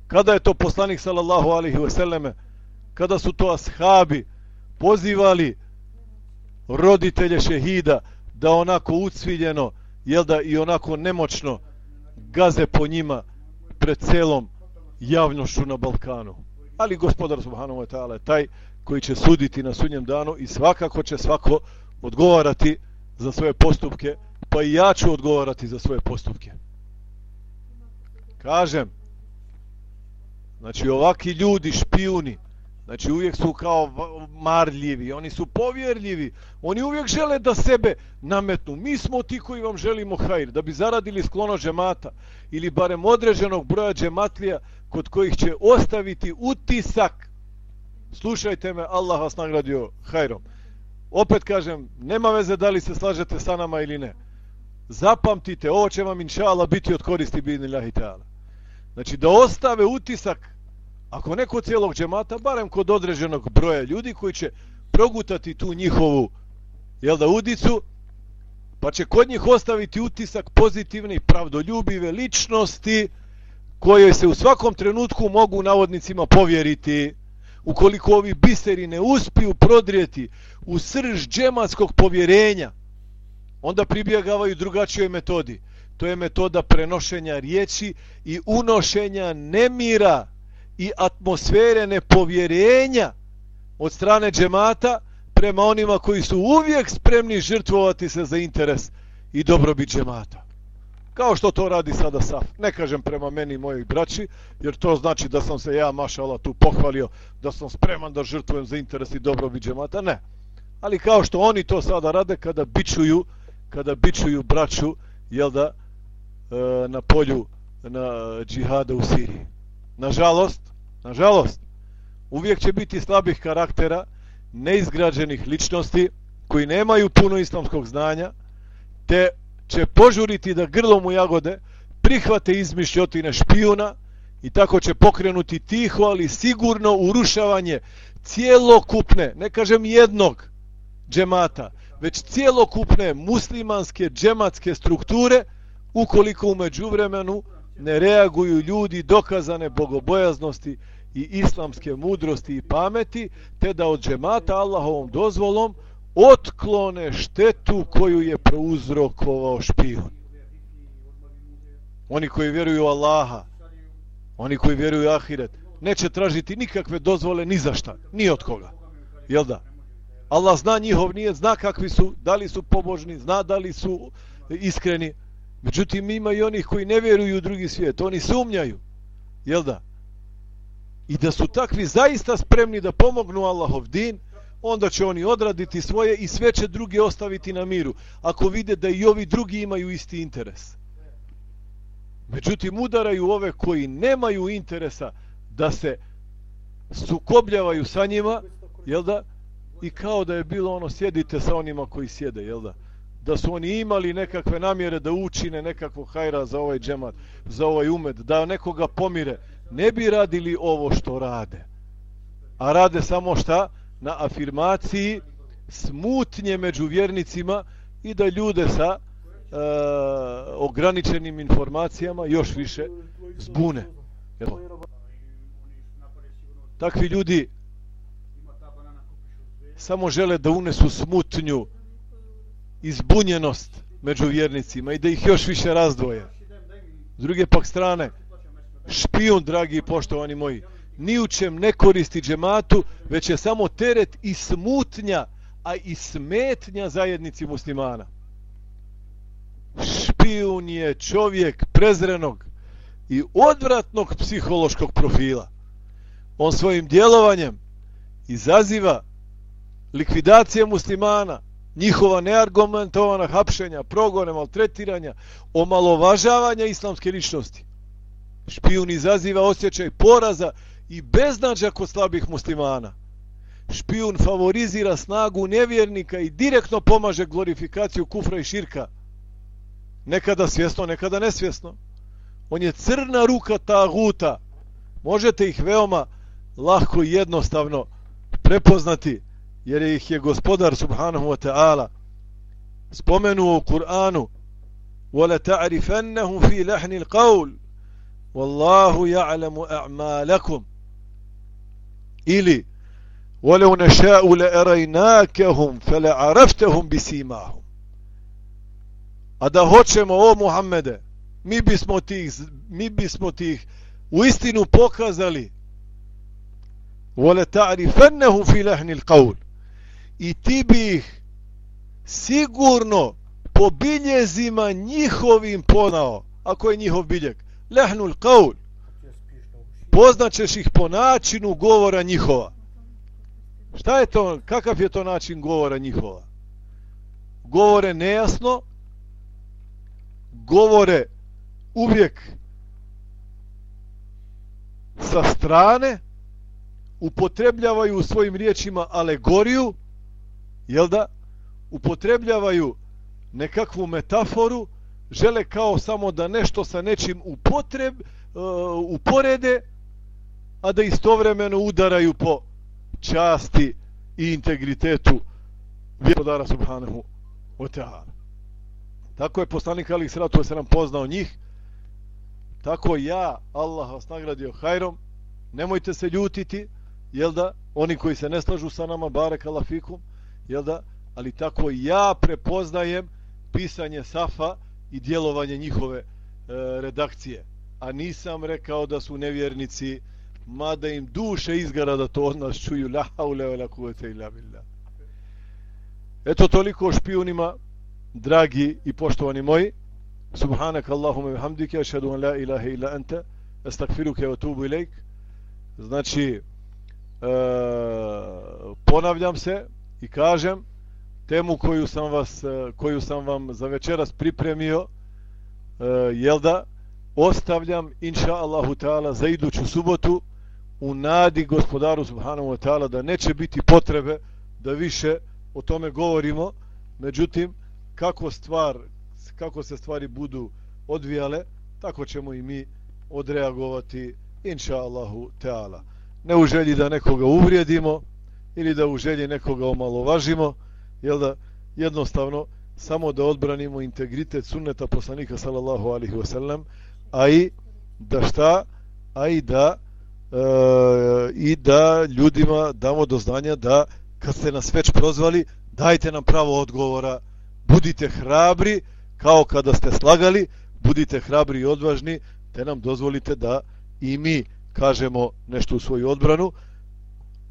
Kada je to poslanik sallallahu alihi wasallame, kada su to ashabi pozivali roditelje šehida, da onako ucviljeno, jel da i onako nemoćno gaze po njima pred celom javnošću na Balkanu. Ali gospodar subhanahu wa ta'ala je taj koji će suditi na sudnjem danu i svakako će svako odgovarati za svoje postupke, pa i ja ću odgovarati za svoje postupke. Kažem, znači ovaki ljudi, špijuni, Znači uvijek su kao marljivi, oni su povjerljivi, oni uvijek žele da sebe nametnu. Mi smo ti koji vam želimo hajr, da bi zaradili sklono džemata ili barem određenog broja džematlija kod kojih će ostaviti utisak. Slušajte me, Allah vas nagradio hajrom. Opet kažem, nema veze da li se slažete sa nama ili ne. zapamtite, ovo će vam inšala biti od koristi bidni lahi ta'ala. Znači da ostave utisak, ako neko cijelog džemata, barem kod određenog broja ljudi koji će progutati tu njihovu jel da, udicu, pa će kod njih ostaviti utisak pozitivne i pravdoljubive ličnosti koje se u svakom trenutku mogu navodnicima povjeriti. Ukoliko ovi biseri ne uspiju prodrijeti u srž džematskog povjerenja onda pribjegavaju drugačijoj metodi to je metoda prenošenja riječi i unošenja nemira i atmosfere nepovjerenja od strane džemata prema onima koji su uvijek spremni žrtvovati se za interes i dobrobit džemata. Kao što to radi sada Saf. Ne kažem prema meni i mojih braći, jer to znači da sam se ja, mašala, tu pohvalio, da sam spreman da žrtvujem za interes i dobrobit džemata. Ne. Ali kao što oni to sada rade kada bičuju, kada bičuju braću, jel da, E, na polju na e, džihada u Siriji. Nažalost, nažalost, uvijek će biti slabih karaktera, neizgrađenih ličnosti koji nemaju puno islamskog znanja te će požuriti da grlom u jagode prihvate izmišljotine špijuna i tako će pokrenuti tiho ali sigurno urušavanje cijelokupne, ne kažem jednog džemata, već cijelokupne muslimanske džematske strukture ukoliko umeđu vremenu ne reaguju ljudi dokazane bogobojaznosti i islamske mudrosti i pameti, te da od džemata Allahovom dozvolom otklone štetu koju je prouzrokovao špijun. Oni koji vjeruju Allaha, oni koji vjeruju Ahiret, neće tražiti nikakve dozvole ni za šta, ni od koga. Jel da? Allah zna njihov nije, zna kakvi su, da li su pobožni, zna da li su iskreni. Međutim, ima i onih koji ne vjeruju u drugi svijet, oni sumnjaju. Jel da? i da su takvi zaista spremni da pomognu Allahov din, onda će oni odraditi svoje i sve će druge ostaviti na miru, ako vide da i ovi drugi imaju isti interes. Međutim, udaraju ove koji nemaju interesa da se sukobljavaju sa njima, jel da? I kao da je bilo ono, sjedite sa onima koji sjede, jel da? Da su oni imali nekakve namjere da učine nekakvo hajra za ovaj džemat, za ovaj umet, da nekoga pomire, ne bi radili ovo što rade. A rade samo šta? Na afirmaciji smutnje među vjernicima i da ljude sa e, ograničenim informacijama još više zbune. Evo. Takvi ljudi samo žele da unesu smutnju izbunjenost među vjernicima i da ih još više razdvoje. S druge pak strane, špijun, dragi i poštovani moji, ni u čem ne koristi džematu, već je samo teret i smutnja, a i smetnja zajednici muslimana. Špijun je čovjek prezrenog i odvratnog psihološkog profila. On svojim djelovanjem izaziva likvidacije muslimana, njihova neargumentovana hapšenja, progone, maltretiranja, omalovažavanja islamske ličnosti. Špijun izaziva osjećaj poraza i beznađa kod slabih muslimana. Špijun favorizira snagu nevjernika i direktno pomaže glorifikaciju kufra i širka. Nekada svjesno, nekada nesvjesno. On je crna ruka ta guta. Možete ih veoma lahko i jednostavno prepoznati, jer ih je gospodar subhanahu wa ta'ala spomenuo u Kur'anu وَلَا تَعْرِفَنَّهُمْ فِي لَحْنِ الْقَوْلِ والله يعلم أعمالكم إلي ولو نشاء لأريناكهم فلعرفتهم بسيماهم A da hoćemo o Muhammede, mi bismo tih, mi bismo tih u istinu pokazali ta'rifennehu fi lehnil qaul i ti bi ih sigurno po biljezima njihovim ponao, ako je njihov biljeg? Lehnul kaul poznaćeš ih po načinu govora njihova. Šta je to? Kakav je to način govora njihova? Govore nejasno govore uvijek sa strane upotrebljavaju u svojim riječima alegoriju jel da? Upotrebljavaju nekakvu metaforu žele kao samo da nešto sa nečim upotreb, uh, uporede, a da istovremeno udaraju po časti i integritetu vjerodara subhanahu wa ta'ala. Tako je poslanik Ali Sratu se nam poznao njih, tako ja, Allah vas nagradio hajrom, nemojte se ljutiti, jel da, oni koji se ne slažu sa nama, barek alafikum, jel da, ali tako ja prepoznajem pisanje Safa i djelovanje njihove e, redakcije. A nisam rekao da su nevjernici, mada im duše izgara da to od nas čuju, la haule la kuvete ila billah. Eto toliko o špijunima, dragi i poštovani moji. Subhanak Allahumma bihamdike, ašhadu an la ilaha illa anta, estakfiruke wa tubu ilaik. Znači, e, ponavljam se i kažem, temu koju sam vas e, koju sam vam za večeras pripremio e, jel da ostavljam inša Allahu ta'ala za iduću subotu u nadi gospodaru subhanahu wa ta'ala da neće biti potrebe da više o tome govorimo. Međutim kako stvar kako se stvari budu odvijale tako ćemo i mi odreagovati inša Allahu ta'ala. Ne u želji da nekoga uvrijedimo ili da u želji nekoga omalovažimo jel da jednostavno samo da odbranimo integritet sunneta poslanika sallallahu alaihi wasallam a i da šta? A i da e, i da ljudima damo do znanja da kad ste nas već prozvali dajte nam pravo odgovora. Budite hrabri kao kada ste slagali budite hrabri i odvažni te nam dozvolite da i mi kažemo nešto u svoju odbranu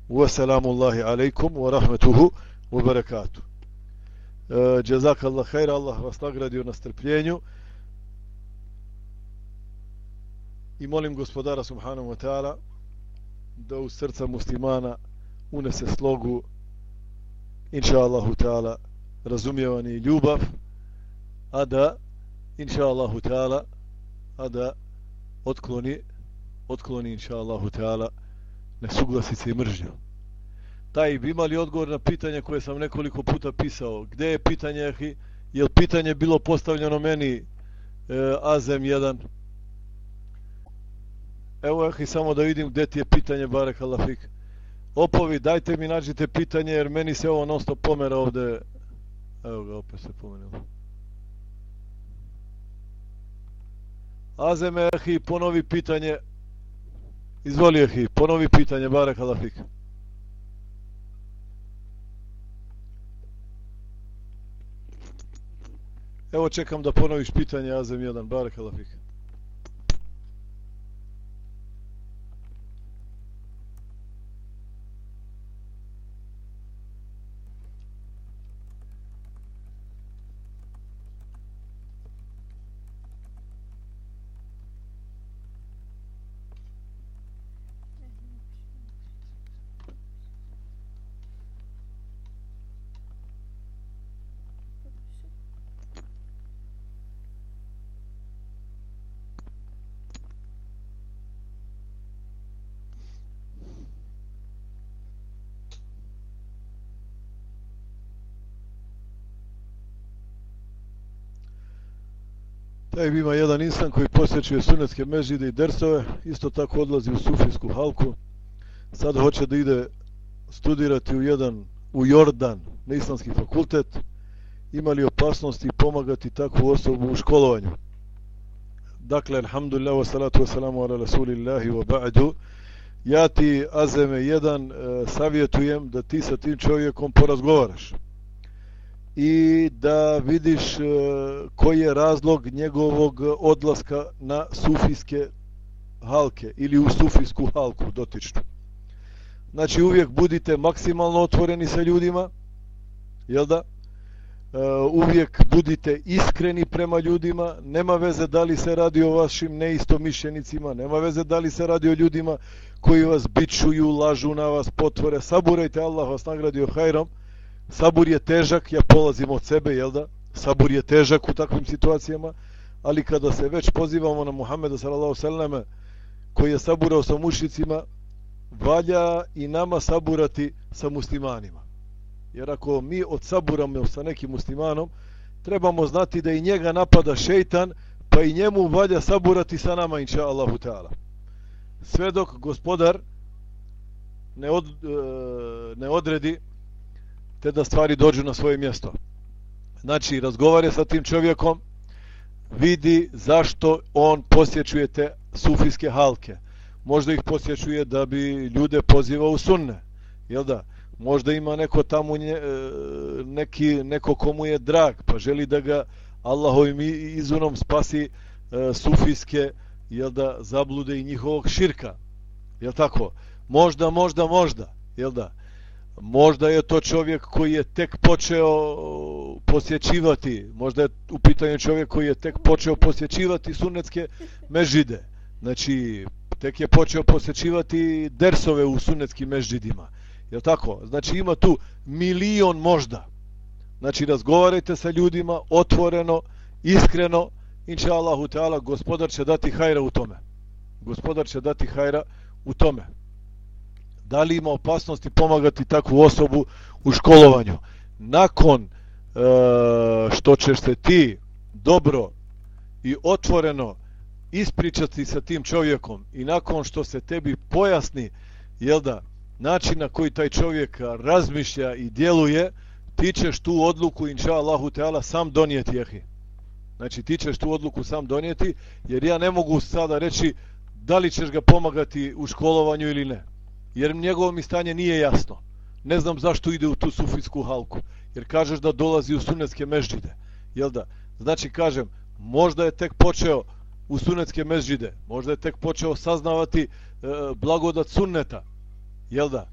وسلام الله عليكم wa وبركاته wa الله خير e, Jazak Allah khair, Allah vas nagradio na strpljenju. I molim gospodara subhanahu wa ta'ala da u srca muslimana unese slogu inša Allahu ta'ala razumijevanje i ljubav a da inša Allahu ta'ala a da otkloni otkloni inša Allahu ta'ala nesuglasice i mržnju taj bi imali odgovor na pitanje koje sam nekoliko puta pisao. Gde je pitanje. Je li pitanje bilo postavljeno meni e, Azem 1? Evo, ahi, samo da vidim gde ti je pitanje, Barek Alafik. Opovi, dajte mi nađite pitanje, jer meni se ovo non pomera ovde. Evo ga, opet se pomenilo. Azem, Ehi, ponovi pitanje. Izvoli, ahi, ponovi pitanje, Barek Alafik. Alafik. Evo čekam da ponoviš pitanje Azem 1. Barak Alafik. Taj ima jedan insan koji posjećuje sunetske mežide i dersove, isto tako odlazi u sufijsku halku. Sad hoće da ide studirati u jedan, u Jordan, na islamski fakultet. Ima li opasnosti pomagati takvu osobu u školovanju? Dakle, alhamdulillah, wa salatu wa salamu ala rasulillahi wa ba'du. Ja ti, Azeme, jedan, eh, savjetujem da ti sa tim čovjekom porazgovaraš i da vidiš e, koji je razlog njegovog odlaska na sufijske halke ili u sufijsku halku dotičnu. Znači uvijek budite maksimalno otvoreni sa ljudima, jel da? E, uvijek budite iskreni prema ljudima, nema veze da li se radi o vašim neistomišljenicima, nema veze da li se radi o ljudima koji vas bičuju, lažu na vas, potvore, saburajte, Allah vas nagradio hajrom, sabur je težak, ja polazim od sebe, jel da? Sabur je težak u takvim situacijama, ali kada se već pozivamo na Muhammeda sallallahu sallam, koji je saburao sa mušicima, valja i nama saburati sa muslimanima. Jer ako mi odsaburamo sa nekim muslimanom, trebamo znati da i njega napada šeitan, pa i njemu valja saburati sa nama, inša Allahu ta'ala. Sve dok gospodar ne, od, e, ne odredi te da stvari dođu na svoje mjesto. Znači, razgovara sa tim čovjekom, vidi zašto on posjećuje te sufijske halke. Možda ih posjećuje da bi ljude pozivao u sunne. Jel da? Možda ima neko tamo nje, e, neki, neko komu je drag, pa želi da ga Allahovim izunom spasi e, sufijske jel da, zablude i njihovog širka. Jel tako? Možda, možda, možda. Jel da? Možda je to čovjek koji je tek počeo posjećivati, možda je u pitanju čovjek koji je tek počeo posjećivati sunnetske mežide. Znači, tek je počeo posjećivati dersove u sunnetskim mežidima. Je tako? Znači, ima tu milion možda. Znači, razgovarajte sa ljudima otvoreno, iskreno, inša Allahu Teala, gospodar će dati hajra u tome. Gospodar će dati hajra u tome da li ima opasnosti pomagati takvu osobu u školovanju. Nakon e, što ćeš se ti dobro i otvoreno ispričati sa tim čovjekom i nakon što se tebi pojasni jel da, način na koji taj čovjek razmišlja i djeluje, ti ćeš tu odluku, inša Allahu Teala, sam donijeti. Jehi. Znači, ti ćeš tu odluku sam donijeti, jer ja ne mogu sada reći da li ćeš ga pomagati u školovanju ili ne jer njegovo mi stanje nije jasno. Ne znam zašto ide u tu sufijsku halku, jer kažeš da dolazi u sunetske mežđide. Jel da? Znači, kažem, možda je tek počeo u sunetske mežđide, možda je tek počeo saznavati e, blagodat sunneta. Jel da?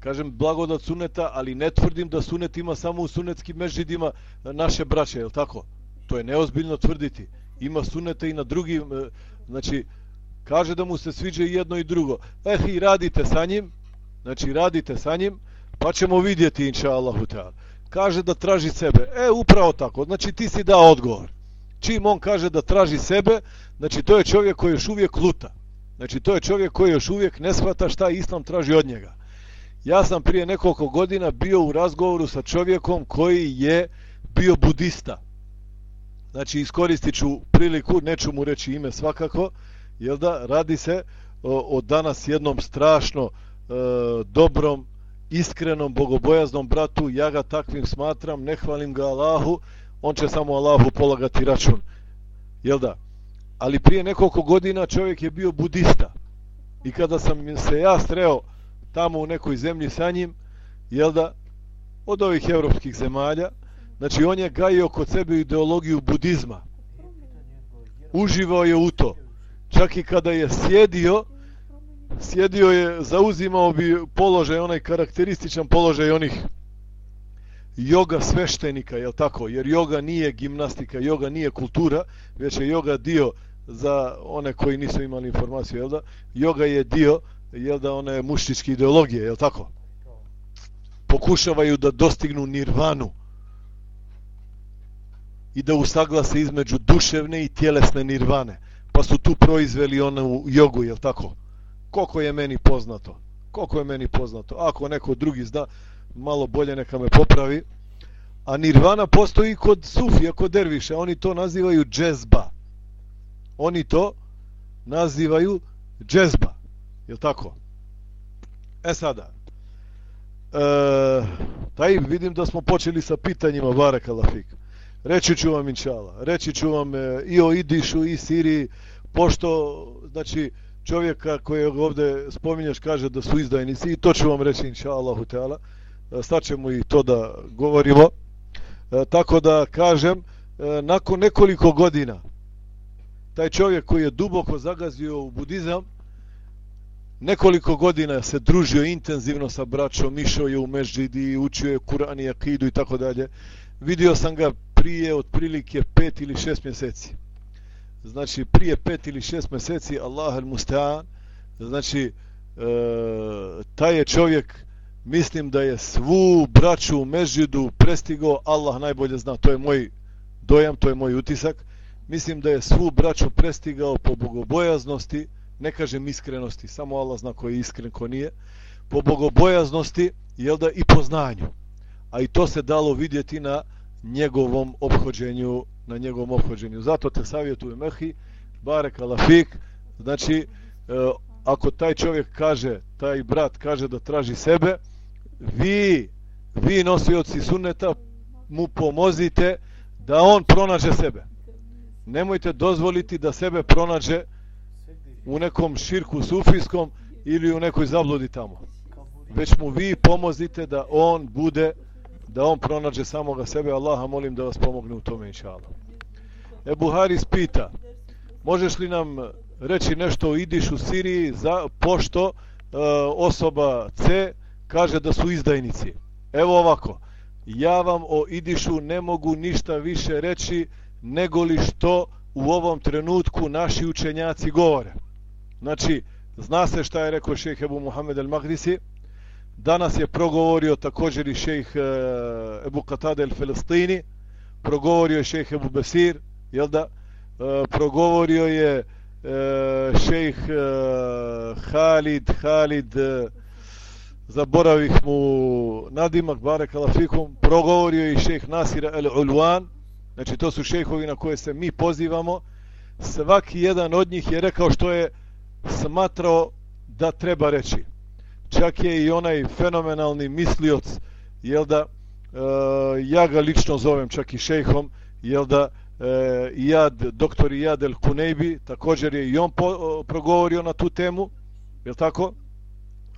Kažem blagodat sunneta, ali ne tvrdim da sunet ima samo u sunetskim mežđidima e, naše braće, jel tako? To je neozbiljno tvrditi. Ima sunete i na drugim, e, znači, kaže da mu se sviđa jedno i drugo. Eh, i radite sa njim, znači radite sa njim, pa ćemo vidjeti, inša Allahu ta'ala. Kaže da traži sebe. E, upravo tako, znači ti si dao odgovor. Čim on kaže da traži sebe, znači to je čovjek koji još uvijek luta. Znači to je čovjek koji još uvijek ne shvata šta Islam traži od njega. Ja sam prije nekoliko godina bio u razgovoru sa čovjekom koji je bio budista. Znači iskoristit ću priliku, neću mu reći ime svakako, jel da, radi se o, o danas jednom strašno e, dobrom, iskrenom, bogobojaznom bratu, ja ga takvim smatram, ne hvalim ga Allahu, on će samo Allahu polagati račun, jel da? Ali prije nekoliko godina čovjek je bio budista. I kada sam se ja sreo tamo u nekoj zemlji sa njim, jel da, od ovih evropskih zemalja, znači on je gajio kod sebe ideologiju budizma, uživao je u to, čak i kada je sjedio sjedio je zauzimao bi položaj onaj karakterističan položaj onih yoga sveštenika je tako? Jer yoga nije gimnastika yoga nije kultura već je yoga dio za one koji nisu imali informaciju jel da? Yoga je dio jel da one muštičke ideologije je tako? Pokušavaju da dostignu nirvanu i da usaglase između duševne i tjelesne nirvane pa su tu proizveli onu jogu, je tako? Koliko je meni poznato? Koliko je meni poznato? Ako neko drugi zna, malo bolje neka me popravi. A nirvana postoji kod sufija, kod derviša. Oni to nazivaju džezba. Oni to nazivaju džezba. Je tako? E sada. E, taj vidim da smo počeli sa pitanjima Baraka Lafika. Reći ću vam inšala, reći ću vam e, i o Idišu i Siriji, pošto znači, čovjeka koje ovdje spominješ kaže da su izdajnici i to ću vam reći inšala hotela, sad ćemo i to da govorimo. E, tako da kažem, e, nakon nekoliko godina, taj čovjek koji je duboko zagazio u budizam, nekoliko godina se družio intenzivno sa braćom, išao je u Mežidi, učio je Kur'an i Akidu i tako dalje. Vidio sam ga prije otprilike pet ili šest mjeseci. Znači, prije pet ili šest mjeseci, Allah al Musta'an, znači, e, taj je čovjek, mislim da je svu braću u Mežidu prestigo, Allah najbolje zna, to je moj dojam, to je moj utisak, mislim da je svu braću prestigao po bogobojaznosti, ne kažem iskrenosti, samo Allah zna ko je iskren, ko nije, po bogobojaznosti, jel da, i po znanju. A i to se dalo vidjeti na njegovom obhođenju na njegovom obhođenju. Zato te savjetujem Mehi, Barek Alafik, znači e, ako taj čovjek kaže, taj brat kaže da traži sebe, vi, vi nosioci sunneta, mu pomozite da on pronađe sebe. Nemojte dozvoliti da sebe pronađe u nekom širku sufijskom ili u nekoj zabludi tamo. Već mu vi pomozite da on bude, da on pronađe samoga sebe. Allaha molim da vas pomogne u tome, inša Allah. Ebu Haris pita, možeš li nam reći nešto o Idiš u Siriji za, pošto e, osoba C kaže da su izdajnici. Evo ovako, ja vam o Idišu ne mogu ništa više reći nego li što u ovom trenutku naši učenjaci govore. Znači, zna se šta je rekao šejh Ebu Muhammed el-Mahdisi, danas je progovorio također i šejh e, Ebu Katade el-Filistini, progovorio je šejh Ebu Besir, jel da? E, progovorio je e, šejh e, Halid, Halid, e, zaboravih mu nadimak, bare alafikum, progovorio je i šejh Nasir el-Ulwan, znači to su šejhovi na koje se mi pozivamo, svaki jedan od njih je rekao što je smatrao da treba reći. Čak je i onaj fenomenalni mislioc, jel da, e, ja ga lično zovem čak i šejhom, jel da, e, Iad, doktor Iad El Kunejbi, također je i on po, progovorio na tu temu, jel tako?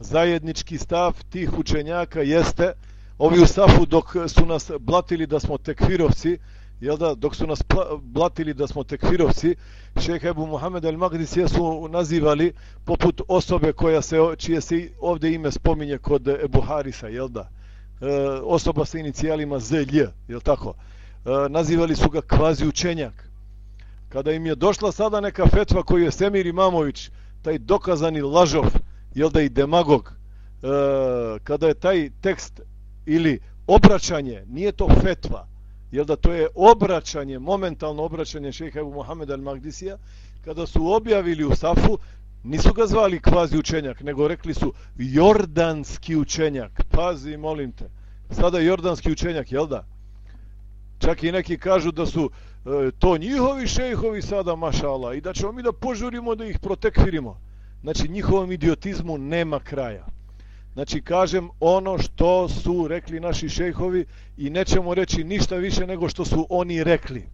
Zajednički stav tih učenjaka jeste, ovi u stafu dok su nas blatili da smo tekfirovci, jel da, dok su nas blatili da smo tekfirovci, šeha Ebu Muhammed al-Magdis su nazivali poput osobe koja se, čije se ovdje ime spominje kod Ebu Harisa, jel da, e, osoba sa inicijalima ZLJ, jel tako, e, nazivali su ga kvazi učenjak. Kada im je došla sada neka fetva koju je Semir Imamović, taj dokazani lažov, jel da i demagog, e, kada je taj tekst ili obraćanje, nije to fetva, jel da to je obraćanje, momentalno obraćanje šeha Ebu Mohameda al-Magdisija, kada su objavili u Safu, nisu ga zvali kvazi učenjak, nego rekli su jordanski učenjak. Pazi, molim te. Sada jordanski učenjak, jel da? Čak i neki kažu da su e, to njihovi šejhovi sada, mašala, i da ćemo mi da požurimo da ih protekfirimo. Znači, njihovom idiotizmu nema kraja. Znači, kažem ono što su rekli naši šejhovi i nećemo reći ništa više nego što su oni rekli.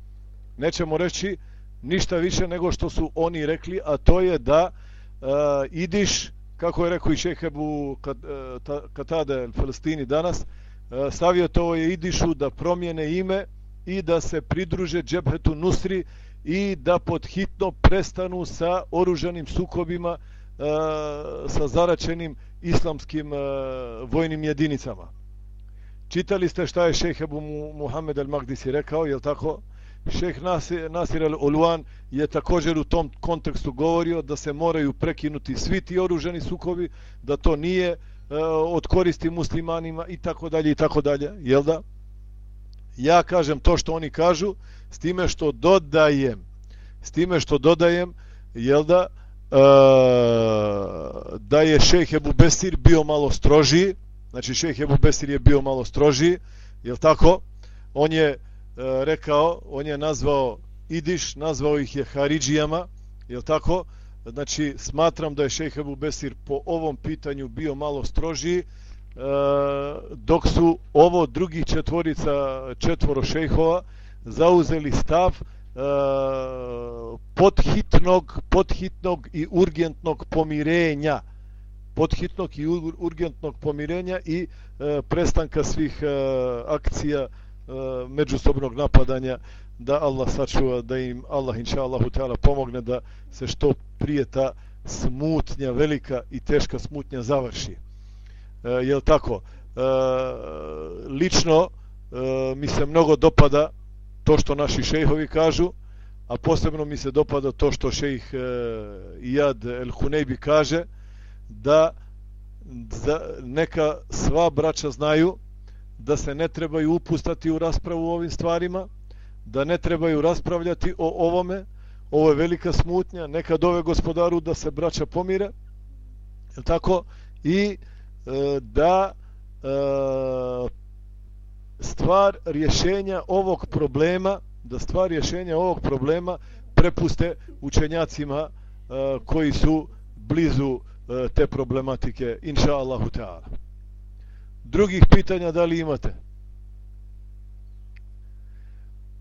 Nećemo reći ništa više nego što su oni rekli, a to je da uh, idiš, kako je rekao i šejh Ebu e, Katade u Falestini danas, e, uh, to je idišu da promijene ime i da se pridruže džebhetu Nusri i da podhitno prestanu sa oružanim sukobima uh, E, sa zaračenim islamskim e, vojnim jedinicama. Čitali ste šta je šejh Ebu Muhammed al-Magdisi rekao, je tako? Šejh Nasir, Nasir al-Ulwan je također u tom kontekstu govorio da se moraju prekinuti svi ti oruženi sukovi, da to nije e, od koristi muslimanima i tako dalje i tako dalje, jel da? Ja kažem to što oni kažu, s time što dodajem, s time što dodajem, jel da? E, da je šejh Ebu Besir bio malo stroži, znači šejh Ebu Besir je bio malo stroži, je li tako? On je e, rekao, on je nazvao Idiš, nazvao ih je Haridžijama, je li tako? Znači, smatram da je šejh Ebu Besir po ovom pitanju bio malo strožiji, e, dok su ovo drugi četvorica, četvoro šejhova, zauzeli stav Eh, podhitnog, podhitnog i urgentnog pomirenja. Podhitnog i urgentnog pomirenja i e, prestanka svih e, akcija e, međusobnog napadanja da Allah sačuva da im Allah inša Allahu ta'ala pomogne da se što prije ta smutnja velika i teška smutnja završi. E, jel tako? E, lično e, mi se mnogo dopada to što naši šejhovi kažu, a posebno mi se dopada to što šejh e, Iyad El Huneybi kaže da da neka sva braća znaju da se ne trebaju upustati u raspravu o ovim stvarima, da ne trebaju raspravljati o ovome, ovo je velika smutnja, neka dove gospodaru da se braća pomire, je tako? I e, da e, stvar rješenja ovog problema da stvar rješenja ovog problema prepuste učenjacima uh, koji su blizu uh, te problematike inša Allahu ta'ala drugih pitanja da li imate?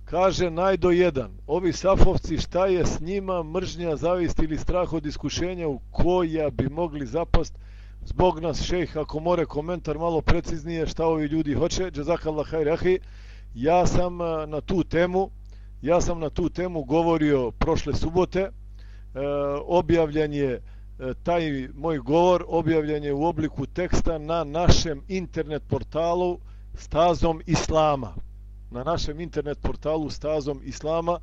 Kaže najdo jedan. Ovi safovci šta je s njima mržnja zavist ili strah od iskušenja u koja bi mogli zapast zbog nas šejh ako more komentar malo preciznije šta ovi ljudi hoće jazakallah khair ahi. Ja sam eh, na tu temu ja sam na tu temu govorio prošle subote. E, objavljen je eh, taj moj govor objavljen je u obliku teksta na našem internet portalu stazom islama. Na našem internet portalu stazom islama.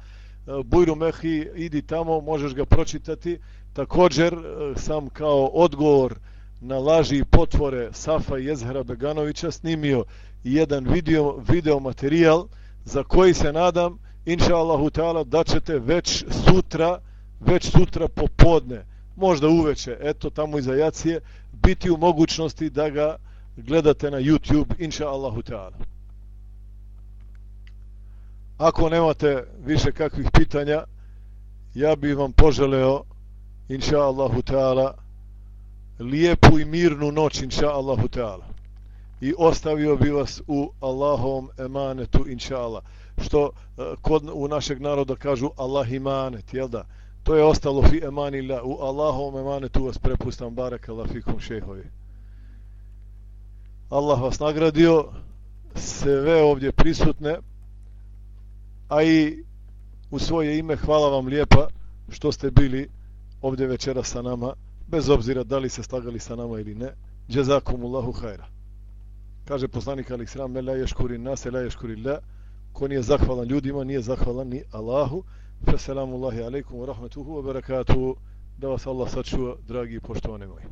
Bujru Mehi idi tamo možeš ga pročitati. Također sam kao odgovor na laži i potvore Safa i Jezhera Beganovića snimio jedan video, video materijal za koji se nadam inša Allahu ta'ala da ćete već sutra već sutra popodne možda uveče, eto tamo iza jacije biti u mogućnosti da ga gledate na YouTube inša Allahu ta'ala ako nemate više kakvih pitanja ja bih vam poželeo inša Allahu ta'ala lijepu i mirnu noć inša Allahu Teala. i ostavio bi vas u Allahovom emanetu inša Allah. Što uh, kod u našeg naroda kažu Allah imanet jel da? To je ostalo fi emanila u Allahovom emanetu vas prepustam barak Allah fikum šehovi. Allah vas nagradio sve ovdje prisutne a i u svoje ime hvala vam lijepa što ste bili ovdje večera sa nama bez obzira da li se slagali sa nama ili ne. Jazakumullahu hajra. Kaže poslanik Ali Sram, la ješkuri nas, la ješkuri la. Ko nije zahvalan ljudima, nije zahvalan ni Allahu. Feselamu Allahi alaikum wa rahmetuhu wa barakatuhu. Da vas Allah sačuva, dragi i poštovani moji.